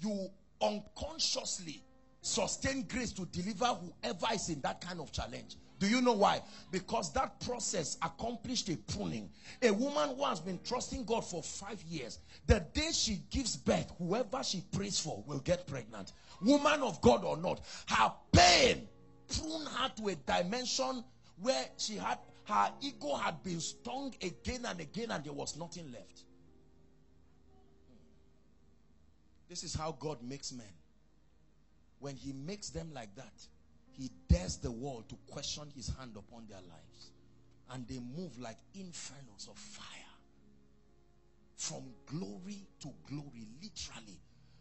you unconsciously sustain grace to deliver whoever is in that kind of challenge. Do you know why? Because that process accomplished a pruning. A woman who has been trusting God for five years, the day she gives birth, whoever she prays for will get pregnant. Woman of God or not, her pain pruned her to a dimension where she had her ego had been stung again and again, and there was nothing left. This is how God makes men. When He makes them like that, he dares the world to question his hand upon their lives. And they move like infernos of fire. From glory to glory, literally.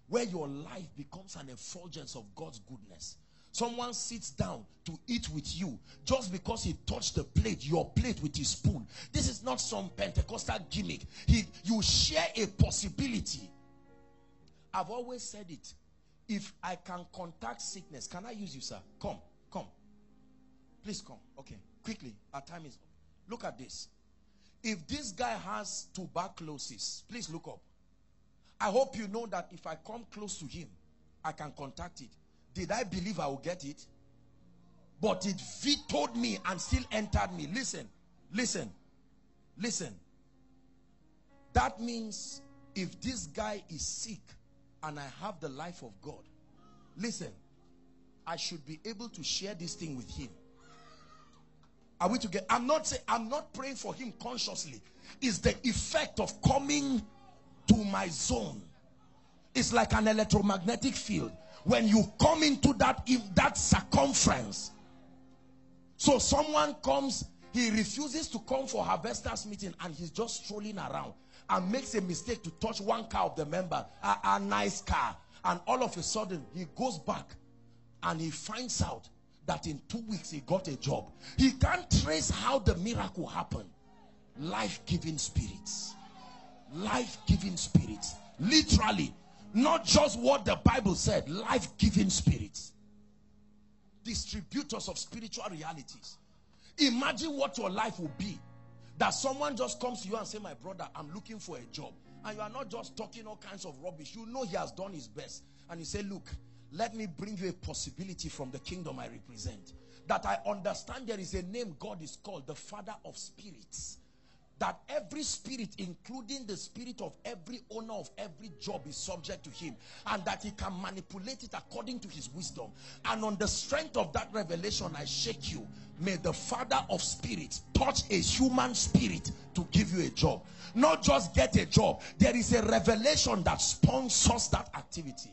Where your life becomes an effulgence of God's goodness. Someone sits down to eat with you just because he touched the plate, your plate with his spoon. This is not some Pentecostal gimmick. He, you share a possibility. I've always said it. If I can contact sickness, can I use you, sir? Come, come. Please come. Okay, quickly. Our time is up. Look at this. If this guy has tuberculosis, please look up. I hope you know that if I come close to him, I can contact it. Did I believe I will get it? But it vetoed me and still entered me. Listen, listen, listen. That means if this guy is sick, and I have the life of God, listen, I should be able to share this thing with him. Are we together? I'm not saying I'm not praying for him consciously. It's the effect of coming to my zone. It's like an electromagnetic field. When you come into that if that circumference. So someone comes, he refuses to come for harvesters meeting and he's just strolling around and makes a mistake to touch one car of the member, a, a nice car. And all of a sudden, he goes back and he finds out that in two weeks he got a job. He can't trace how the miracle happened. Life giving spirits. Life giving spirits. Literally, not just what the Bible said, life giving spirits. Distributors of spiritual realities. Imagine what your life will be that someone just comes to you and say, my brother, I'm looking for a job. And you are not just talking all kinds of rubbish. You know he has done his best. And you say, look, let me bring you a possibility from the kingdom I represent. That I understand there is a name God is called the Father of Spirits that every spirit, including the spirit of every owner of every job, is subject to him, and that he can manipulate it according to his wisdom. And on the strength of that revelation, I shake you. May the Father of spirits touch a human spirit to give you a job, not just get a job. There is a revelation that sponsors that activity.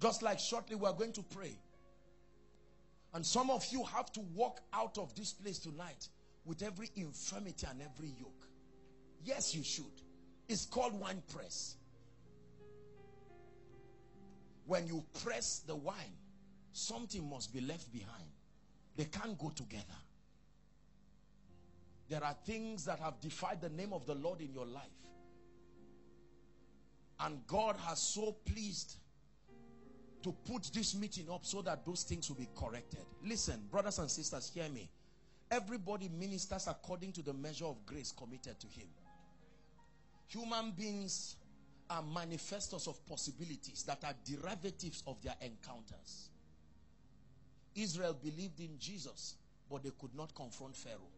Just like shortly, we are going to pray. And some of you have to walk out of this place tonight with every infirmity and every yoke. Yes, you should. It's called wine press. When you press the wine, something must be left behind. They can't go together. There are things that have defied the name of the Lord in your life. And God has so pleased to put this meeting up so that those things will be corrected. Listen, brothers and sisters, hear me. Everybody ministers according to the measure of grace committed to him. Human beings are manifestors of possibilities that are derivatives of their encounters. Israel believed in Jesus, but they could not confront Pharaoh.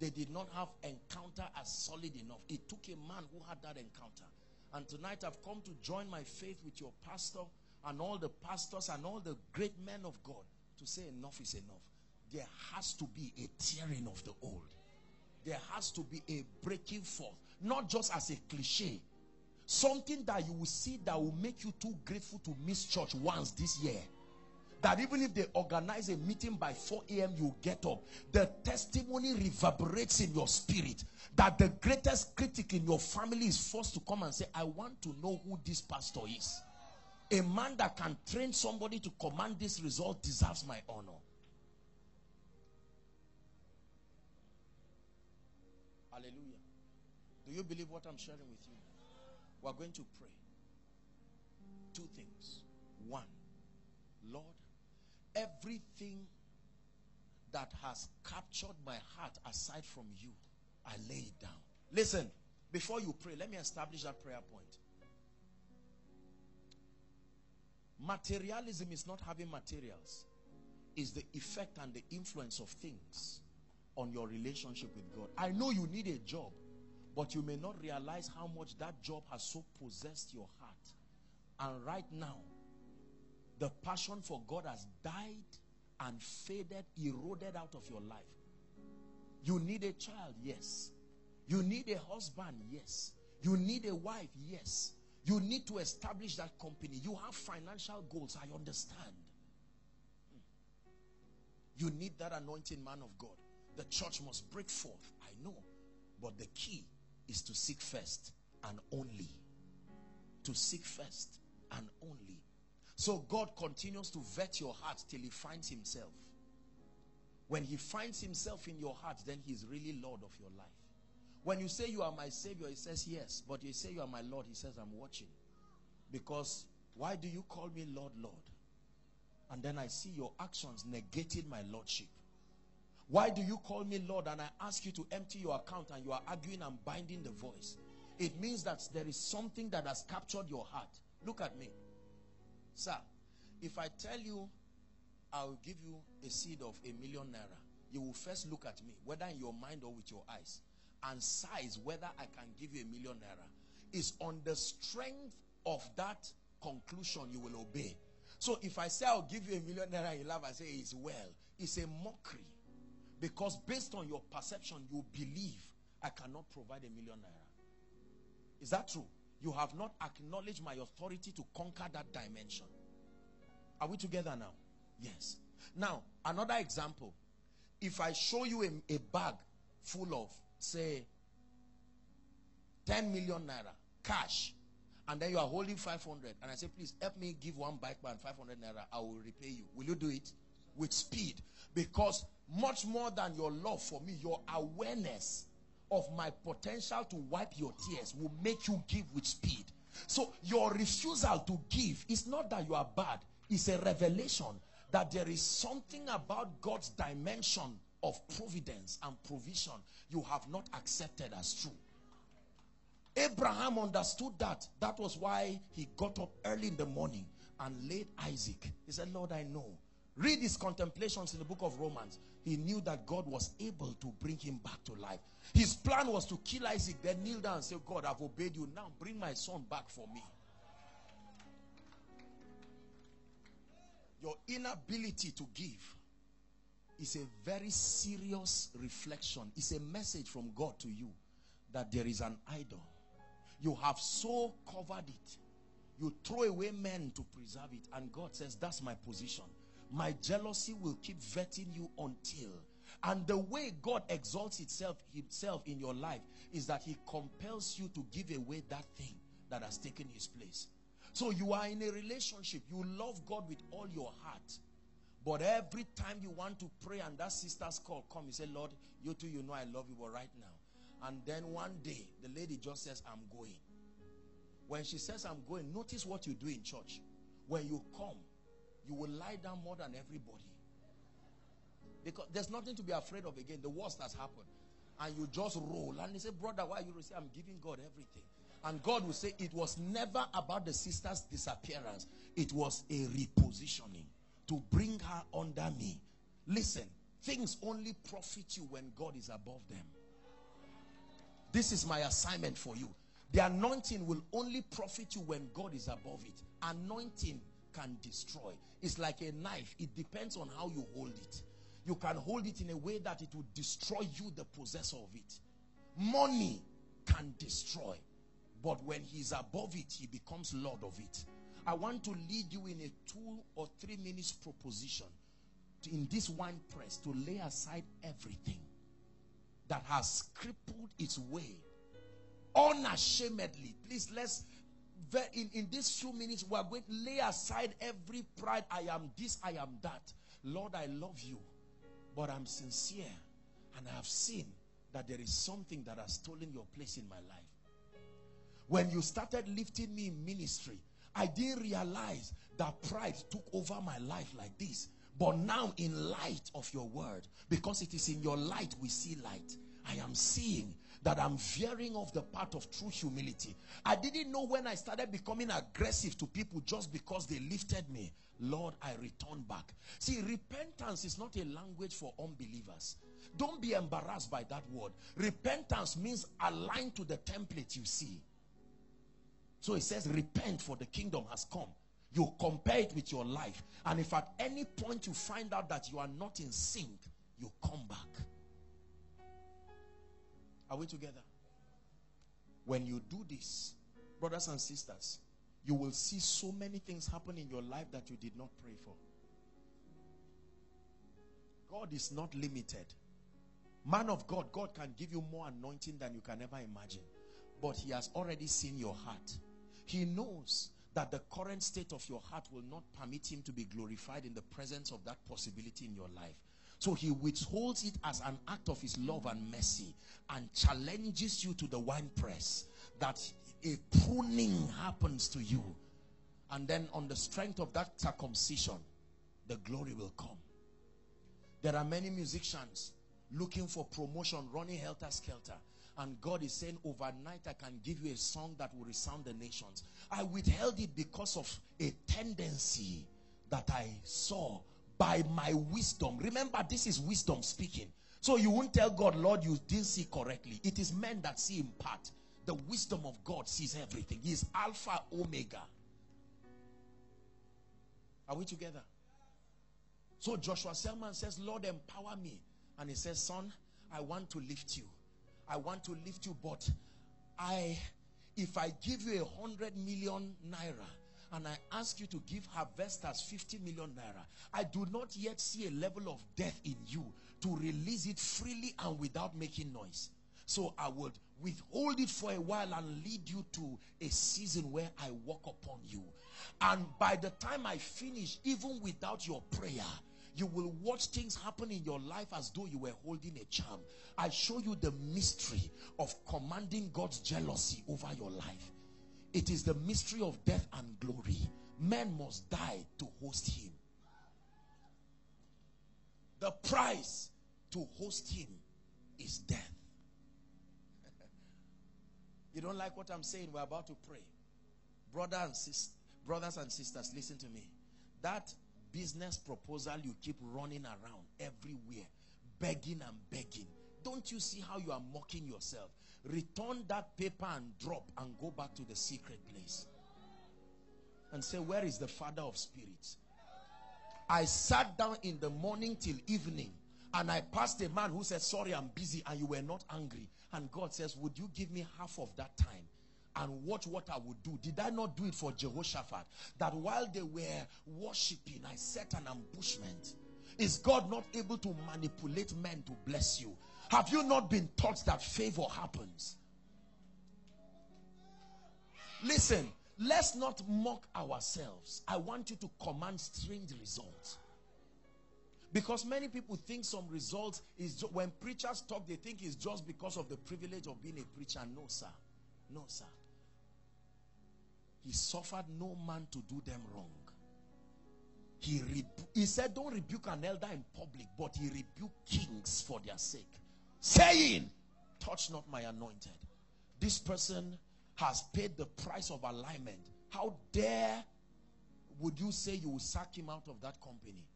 They did not have encounter as solid enough. It took a man who had that encounter. And tonight I've come to join my faith with your pastor and all the pastors and all the great men of God to say enough is enough. There has to be a tearing of the old. There has to be a breaking forth. Not just as a cliche. Something that you will see that will make you too grateful to miss church once this year that even if they organize a meeting by 4 a.m., you get up. The testimony reverberates in your spirit that the greatest critic in your family is forced to come and say, I want to know who this pastor is. A man that can train somebody to command this result deserves my honor. Hallelujah. Do you believe what I'm sharing with you? We're going to pray. Two things. One, Lord, everything that has captured my heart aside from you, I lay it down. Listen, before you pray, let me establish that prayer point. Materialism is not having materials. Is the effect and the influence of things on your relationship with God. I know you need a job, but you may not realize how much that job has so possessed your heart. And right now, the passion for God has died and faded, eroded out of your life. You need a child, yes. You need a husband, yes. You need a wife, yes. You need to establish that company. You have financial goals, I understand. You need that anointing man of God. The church must break forth, I know. But the key is to seek first and only. To seek first and only. So God continues to vet your heart till he finds himself. When he finds himself in your heart, then he's really Lord of your life. When you say you are my Savior, he says yes. But you say you are my Lord, he says I'm watching. Because why do you call me Lord, Lord? And then I see your actions negating my Lordship. Why do you call me Lord and I ask you to empty your account and you are arguing and binding the voice? It means that there is something that has captured your heart. Look at me. Sir, if I tell you I'll give you a seed of a million naira, you will first look at me, whether in your mind or with your eyes, and size whether I can give you a million naira. Is on the strength of that conclusion you will obey. So if I say I'll give you a million naira, you laugh, I say it's well. It's a mockery. Because based on your perception, you believe I cannot provide a million naira. Is that true? You have not acknowledged my authority to conquer that dimension. Are we together now? Yes. Now, another example. If I show you a, a bag full of, say, 10 million naira cash, and then you are holding 500, and I say, please help me give one bike man 500 naira, I will repay you. Will you do it? With speed. Because much more than your love for me, your awareness of my potential to wipe your tears will make you give with speed. So your refusal to give is not that you are bad. It's a revelation that there is something about God's dimension of providence and provision you have not accepted as true. Abraham understood that. That was why he got up early in the morning and laid Isaac. He said, Lord, I know Read his contemplations in the book of Romans. He knew that God was able to bring him back to life. His plan was to kill Isaac, then kneel down and say, God, I've obeyed you. Now bring my son back for me. Your inability to give is a very serious reflection. It's a message from God to you that there is an idol. You have so covered it. You throw away men to preserve it. And God says, That's my position my jealousy will keep vetting you until and the way God exalts itself himself in your life is that he compels you to give away that thing that has taken his place. So you are in a relationship, you love God with all your heart, But every time you want to pray and that sister's call come, you say, Lord, you too, you know I love you, but right now. And then one day, the lady just says, I'm going. When she says, I'm going, notice what you do in church. When you come, you will lie down more than everybody. Because there's nothing to be afraid of again. The worst has happened. And you just roll. And they say, brother, why you say, I'm giving God everything. And God will say, it was never about the sister's disappearance. It was a repositioning to bring her under me. Listen, things only profit you when God is above them. This is my assignment for you. The anointing will only profit you when God is above it. Anointing can destroy. It's like a knife. It depends on how you hold it. You can hold it in a way that it will destroy you, the possessor of it. Money can destroy. But when he's above it, he becomes Lord of it. I want to lead you in a two or three minutes proposition to, in this wine press to lay aside everything that has crippled its way unashamedly. Please, let's in, in these few minutes, we are going to lay aside every pride. I am this, I am that. Lord, I love you, but I'm sincere, and I have seen that there is something that has stolen your place in my life. When you started lifting me in ministry, I didn't realize that pride took over my life like this. But now, in light of your word, because it is in your light we see light, I am seeing that I'm veering off the path of true humility. I didn't know when I started becoming aggressive to people just because they lifted me. Lord, I return back. See, repentance is not a language for unbelievers. Don't be embarrassed by that word. Repentance means align to the template you see. So it says, repent for the kingdom has come. You compare it with your life. And if at any point you find out that you are not in sync, you come back. Are we together? When you do this, brothers and sisters, you will see so many things happen in your life that you did not pray for. God is not limited. Man of God, God can give you more anointing than you can ever imagine. But he has already seen your heart. He knows that the current state of your heart will not permit him to be glorified in the presence of that possibility in your life. So he withholds it as an act of his love and mercy and challenges you to the wine press that a pruning happens to you. And then on the strength of that circumcision, the glory will come. There are many musicians looking for promotion, running helter-skelter. And God is saying, overnight I can give you a song that will resound the nations. I withheld it because of a tendency that I saw by my wisdom. Remember, this is wisdom speaking. So you won't tell God, Lord, you didn't see correctly. It is men that see in part. The wisdom of God sees everything. He is Alpha, Omega. Are we together? So Joshua Selman says, Lord, empower me. And he says, Son, I want to lift you. I want to lift you, but I, if I give you a hundred million naira, and I ask you to give harvesters 50 million naira, I do not yet see a level of death in you to release it freely and without making noise. So I would withhold it for a while and lead you to a season where I walk upon you. And by the time I finish, even without your prayer, you will watch things happen in your life as though you were holding a charm. I show you the mystery of commanding God's jealousy over your life. It is the mystery of death and glory. Men must die to host him. The price to host him is death. *laughs* you don't like what I'm saying? We're about to pray. Brother and sis- brothers and sisters, listen to me. That business proposal you keep running around everywhere, begging and begging. Don't you see how you are mocking yourself? return that paper and drop and go back to the secret place and say where is the father of spirits i sat down in the morning till evening and i passed a man who said sorry i'm busy and you were not angry and god says would you give me half of that time and watch what I would do. Did I not do it for Jehoshaphat? That while they were worshiping, I set an ambushment. Is God not able to manipulate men to bless you? Have you not been taught that favor happens? Listen, let's not mock ourselves. I want you to command strange results. Because many people think some results is when preachers talk, they think it's just because of the privilege of being a preacher. No, sir. No, sir. He suffered no man to do them wrong. He, he said, Don't rebuke an elder in public, but he rebuked kings for their sake, saying, Touch not my anointed. This person has paid the price of alignment. How dare would you say you will sack him out of that company?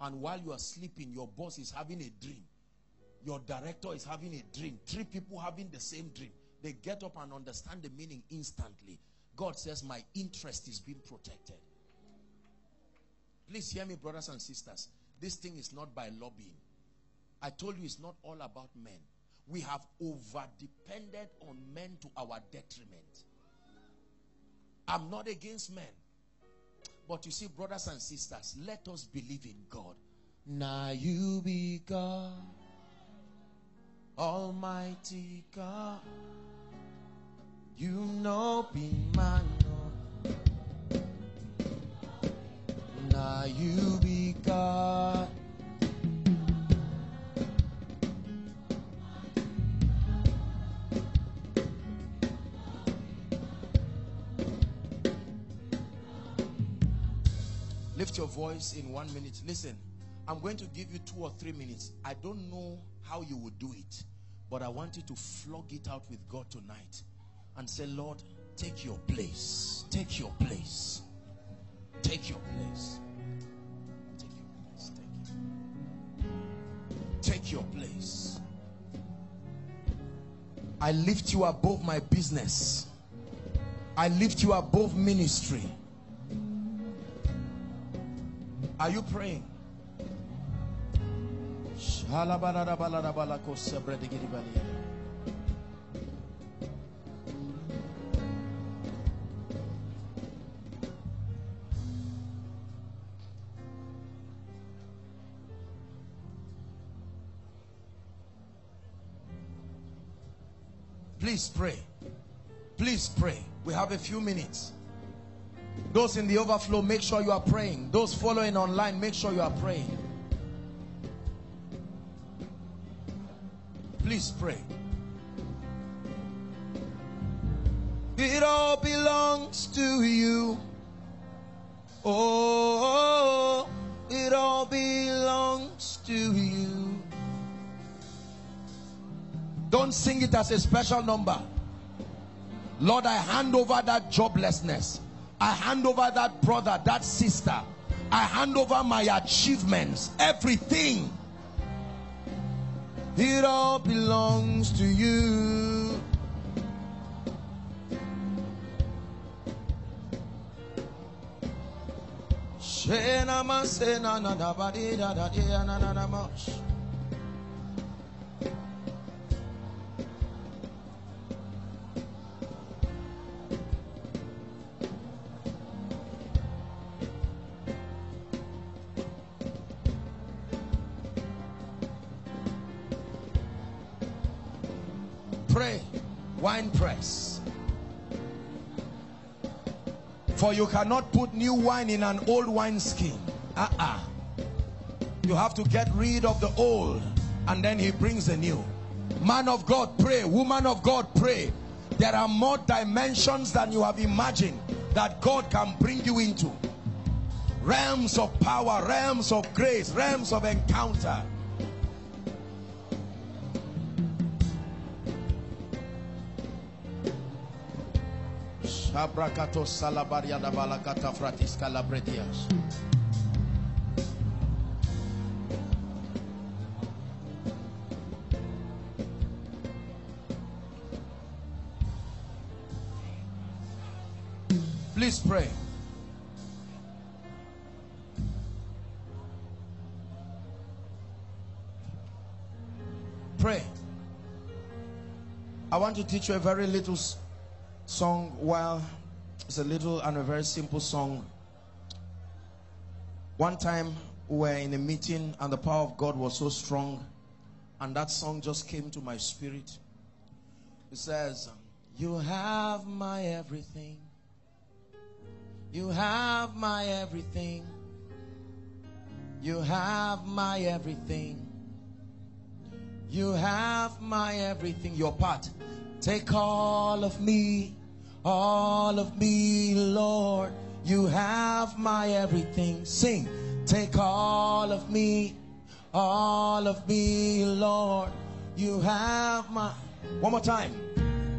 And while you are sleeping, your boss is having a dream. Your director is having a dream. Three people having the same dream. They get up and understand the meaning instantly. God says, My interest is being protected. Please hear me, brothers and sisters. This thing is not by lobbying. I told you it's not all about men. We have over depended on men to our detriment. I'm not against men. But you see, brothers and sisters, let us believe in God. Now you be God, Almighty God. You know be man. Now you be God. Lift your voice in one minute. Listen, I'm going to give you two or three minutes. I don't know how you would do it, but I want you to flog it out with God tonight and say, Lord, take your place. Take your place. Take your place. Take your place. Take your place. I lift you above my business. I lift you above ministry. Are you praying? Please pray. Please pray. We have a few minutes. Those in the overflow, make sure you are praying. Those following online, make sure you are praying. Please pray. It all belongs to you. Oh, it all belongs to you. Don't sing it as a special number. Lord, I hand over that joblessness. I hand over that brother, that sister. I hand over my achievements, everything. It all belongs to you. Pray. Wine press. For you cannot put new wine in an old wine skin. Uh-uh. You have to get rid of the old and then he brings the new. Man of God pray. Woman of God pray. There are more dimensions than you have imagined that God can bring you into. Realms of power realms of grace realms of encounter Abrakato salabaria da balakata fratis calabredias. Please pray. Pray. I want to teach you a very little song while it's a little and a very simple song. One time we were in a meeting and the power of God was so strong and that song just came to my spirit. It says, You have my everything. You have my everything. You have my everything. You have my everything. Your part. Take all of me, all of me, Lord. You have my everything. Sing. Take all of me, all of me, Lord. You have my. One more time.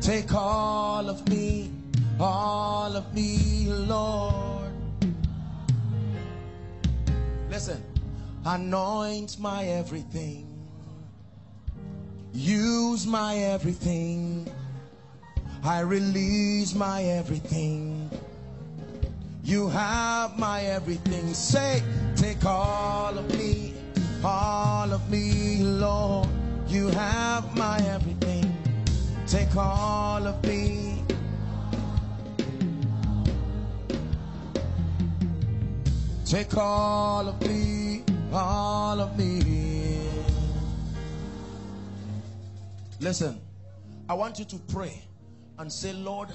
Take all of me, all of me, Lord. Listen. Anoint my everything. Use my everything. I release my everything. You have my everything. Say, take all of me, all of me, Lord. You have my everything. Take all of me. Take all of me, all of me. Listen, I want you to pray and say, Lord,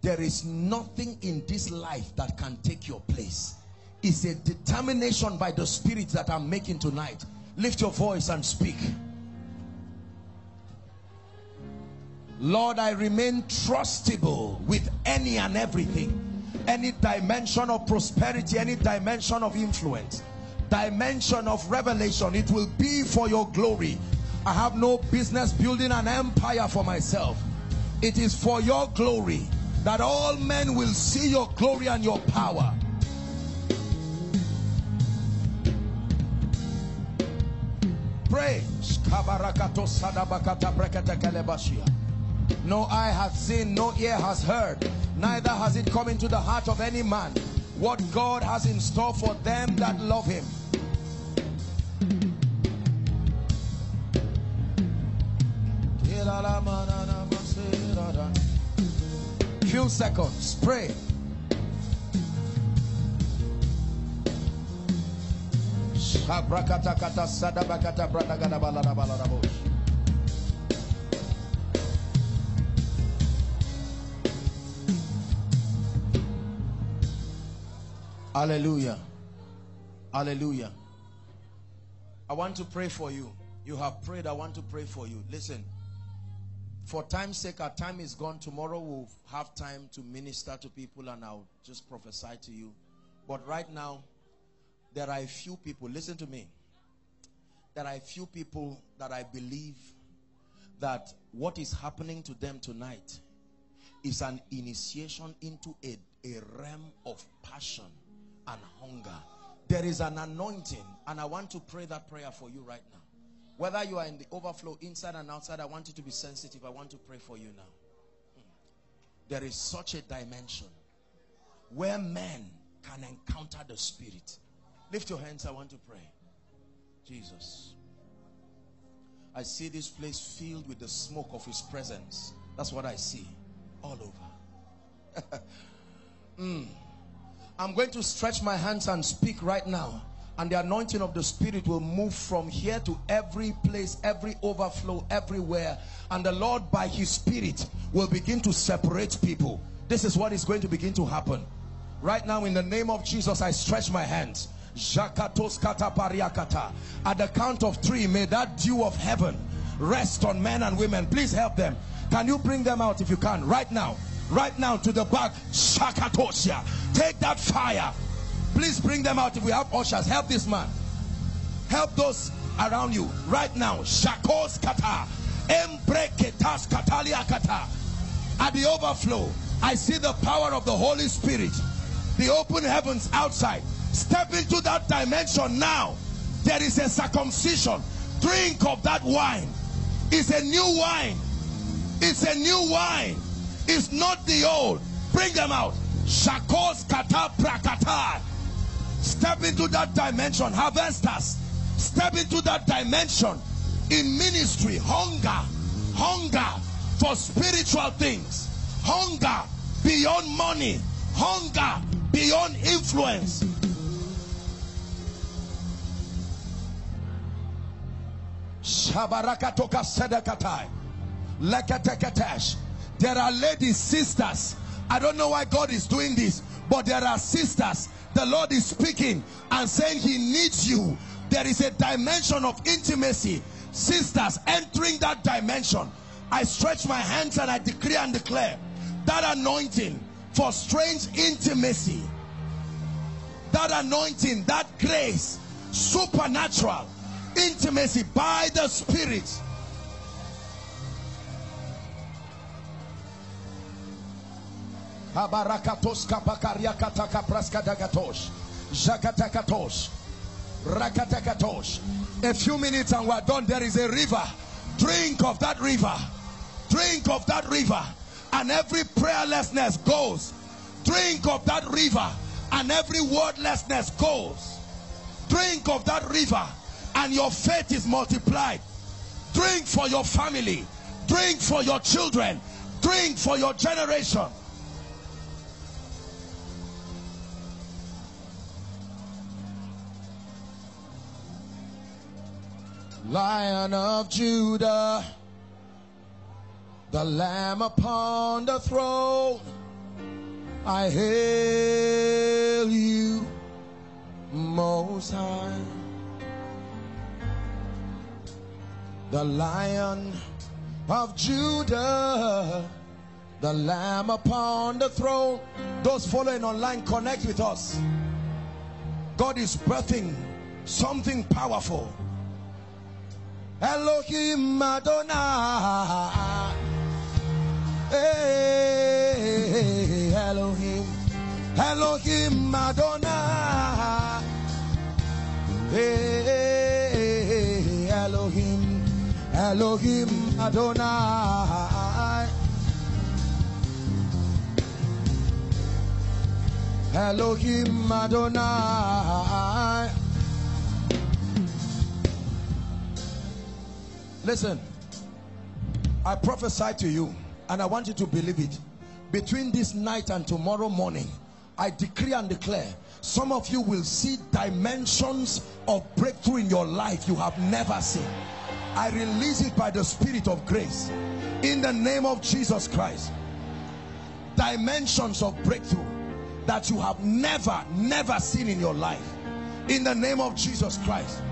there is nothing in this life that can take your place. It's a determination by the Spirit that I'm making tonight. Lift your voice and speak. Lord, I remain trustable with any and everything. Any dimension of prosperity, any dimension of influence, dimension of revelation. It will be for your glory. I have no business building an empire for myself. It is for your glory that all men will see your glory and your power. No eye has seen, no ear has heard, neither has it come into the heart of any man what God has in store for them that love him. Few seconds, pray. Hallelujah. Hallelujah. I want to pray for you. You have prayed. I want to pray for you. Listen. For time's sake, our time is gone. Tomorrow we'll have time to minister to people and I'll just prophesy to you. But right now, there are a few people. Listen to me. There are a few people that I believe that what is happening to them tonight is an initiation into a, a realm of passion and hunger. There is an anointing, and I want to pray that prayer for you right now. Whether you are in the overflow, inside and outside, I want you to be sensitive. I want to pray for you now. There is such a dimension where men can encounter the Spirit. Lift your hands, I want to pray. Jesus. I see this place filled with the smoke of His presence. That's what I see all over. *laughs* mm. I'm going to stretch my hands and speak right now. And the anointing of the Spirit will move from here to every place, every overflow, everywhere. And the Lord, by His Spirit, will begin to separate people. This is what is going to begin to happen. Right now, in the name of Jesus, I stretch my hands. At the count of three, may that dew of heaven rest on men and women. Please help them. Can you bring them out if you can? Right now right now to the back. Take that fire. Please bring them out if we have ushers. Help this man. Help those around you right now. Shakos kata. Embreketas katalia kata. At the overflow, I see the power of the Holy Spirit. The open heavens outside. Step into that dimension now. There is a circumcision. Drink of that wine. It's a new wine. It's a new wine It's not the old. Bring them out. Shakos kata prakata. Step into that dimension. Harvesters. Step into that dimension. In ministry, hunger. Hunger for spiritual things. Hunger beyond money. Hunger beyond influence. Leketeketesh. There are ladies, sisters. I don't know why God is doing this, but there are sisters the Lord is speaking and saying he needs you. There is a dimension of intimacy. Sisters, entering that dimension, I stretch my hands and I decree and declare that anointing for strange intimacy, that anointing, that grace, supernatural intimacy by the Spirit. Abarakatos kapakariakataka praskadagatosh. Jakatakatos. Rakatakatos. A few minutes and we're done. There is a river. Drink of that river. Drink of that river. And every prayerlessness goes. Drink of that river. And every wordlessness goes. Drink of that river. And your faith is multiplied. Drink for your family. Drink for your children. Drink for your generation. Lion of Judah, the Lamb upon the throne, I hail you, Most High. The Lion of Judah, the Lamb upon the throne. Those following online, connect with us. God is birthing something powerful. Elohim Adonai. Hey, Elohim. Elohim Adonai. Hey, Elohim. Elohim Adonai. Elohim Adonai. Listen, I prophesy to you, and I want you to believe it. Between this night and tomorrow morning, I decree and declare some of you will see dimensions of breakthrough in your life you have never seen. I release it by the Spirit of grace in the name of Jesus Christ. Dimensions of breakthrough that you have never, never seen in your life in the name of Jesus Christ.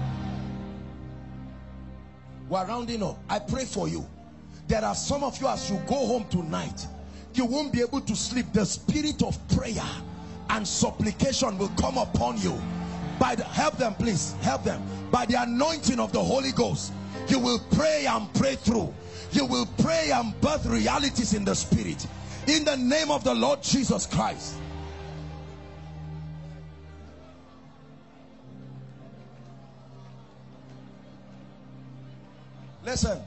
We're rounding up. I pray for you. There are some of you as you go home tonight, you won't be able to sleep. The spirit of prayer and supplication will come upon you. By the, help them, please. Help them. By the anointing of the Holy Ghost, you will pray and pray through. You will pray and birth realities in the spirit. In the name of the Lord Jesus Christ. Listen,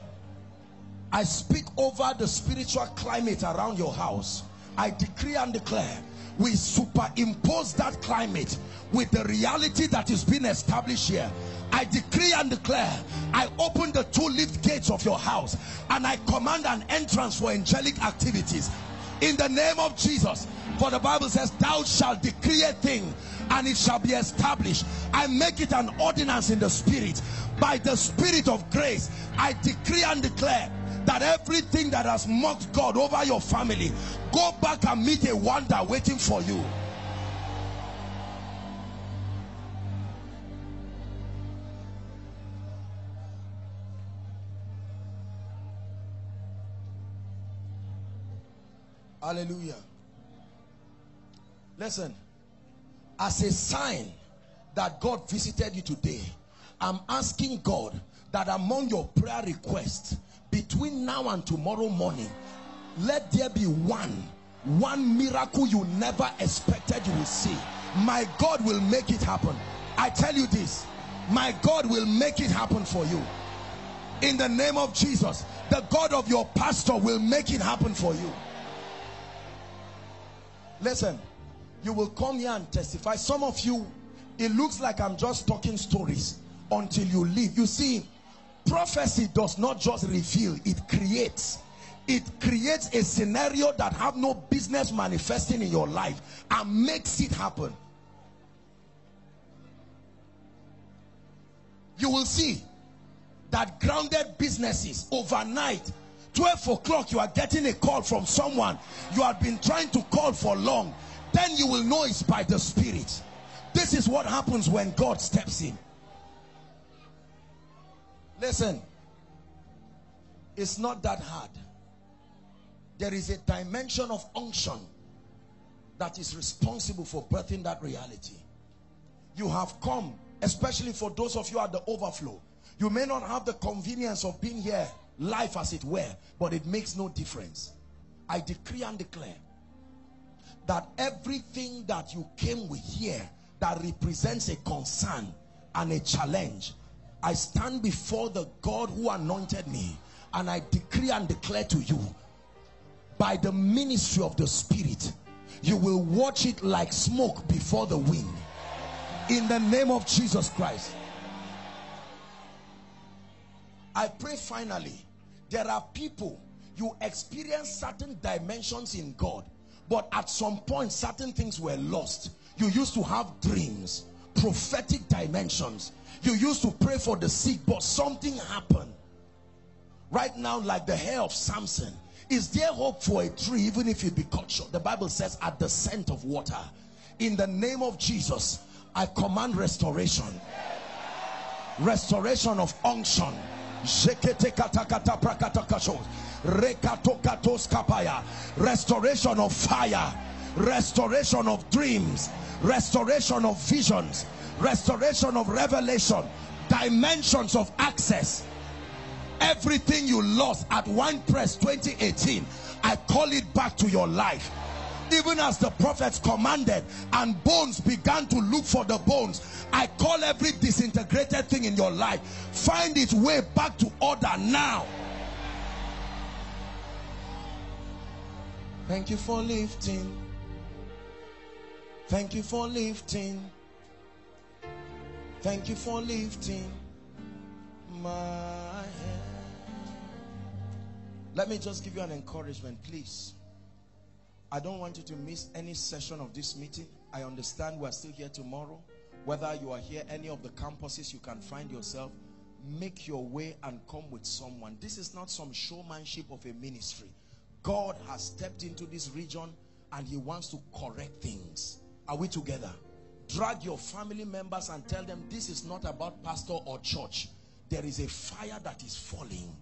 I speak over the spiritual climate around your house. I decree and declare we superimpose that climate with the reality that is being established here. I decree and declare, I open the two lift gates of your house and I command an entrance for angelic activities in the name of Jesus. For the Bible says, Thou shalt decree a thing and it shall be established. I make it an ordinance in the spirit. By the spirit of grace, I decree and declare that everything that has mocked God over your family, go back and meet a wonder waiting for you. Hallelujah. Listen, as a sign that God visited you today, I'm asking God that among your prayer requests, between now and tomorrow morning, let there be one, one miracle you never expected you will see. My God will make it happen. I tell you this, my God will make it happen for you. In the name of Jesus, the God of your pastor will make it happen for you. Listen, you will come here and testify. Some of you, it looks like I'm just talking stories until you leave. You see, prophecy does not just reveal, it creates. It creates a scenario that have no business manifesting in your life and makes it happen. You will see that grounded businesses overnight 12 o'clock you are getting a call from someone you have been trying to call for long then you will know it's by the spirit This is what happens when God steps in. Listen, it's not that hard. There is a dimension of unction that is responsible for birthing that reality. You have come, especially for those of you at the overflow. You may not have the convenience of being here life as it were, but it makes no difference. I decree and declare that everything that you came with here that represents a concern and a challenge, I stand before the God who anointed me and I decree and declare to you by the ministry of the Spirit, you will watch it like smoke before the wind. In the name of Jesus Christ. I pray finally, there are people, you experience certain dimensions in God, but at some point, certain things were lost. You used to have dreams, prophetic dimensions. You used to pray for the sick, but something happened. Right now, like the hair of Samson, is there hope for a tree even if it be cut short? The Bible says at the scent of water. In the name of Jesus, I command restoration. Restoration of unction restoration of fire. Restoration of dreams. Restoration of visions. Restoration of revelation. Dimensions of access. Everything you lost at wine press 2018 i call it back to your life even as the prophets commanded and bones began to look for the bones i call every disintegrated thing in your life find its way back to order now. Thank you for lifting. Thank you for lifting. Thank you for lifting my head let me just give you an encouragement please I don't want you to miss any session of this meeting. I understand we're still here tomorrow. Whether you are here, any of the campuses you can find yourself, make your way and come with someone. This is not some showmanship of a ministry. God has stepped into this region and he wants to correct things. Are we together? Drag your family members and tell them this is not about pastor or church. There is a fire that is falling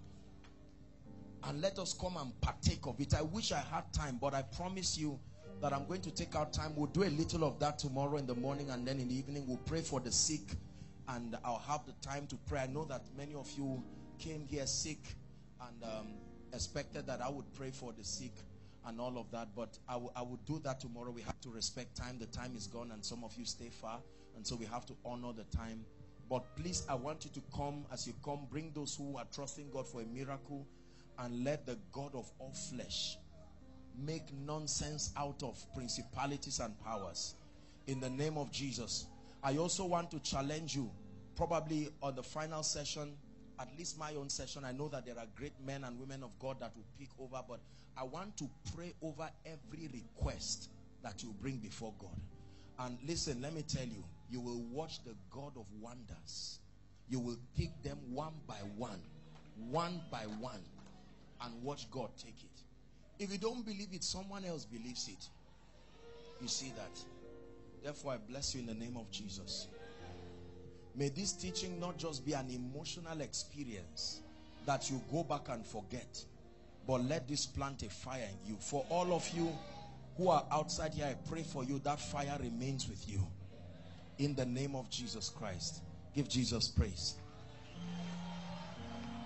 and let us come and partake of it. I wish I had time, but I promise you that I'm going to take out time. We'll do a little of that tomorrow in the morning, and then in the evening, we'll pray for the sick, and I'll have the time to pray. I know that many of you came here sick and um, expected that I would pray for the sick and all of that, but I, I would do that tomorrow. We have to respect time. The time is gone, and some of you stay far, and so we have to honor the time. But please, I want you to come. As you come, bring those who are trusting God for a miracle and let the God of all flesh make nonsense out of principalities and powers. In the name of Jesus. I also want to challenge you probably on the final session at least my own session. I know that there are great men and women of God that will pick over but I want to pray over every request that you bring before God. And listen let me tell you you will watch the God of wonders. You will pick them one by one one by one and watch God take it. If you don't believe it, someone else believes it. You see that. Therefore, I bless you in the name of Jesus. May this teaching not just be an emotional experience that you go back and forget, but let this plant a fire in you. For all of you who are outside here, I pray for you that fire remains with you. In the name of Jesus Christ. Give Jesus praise.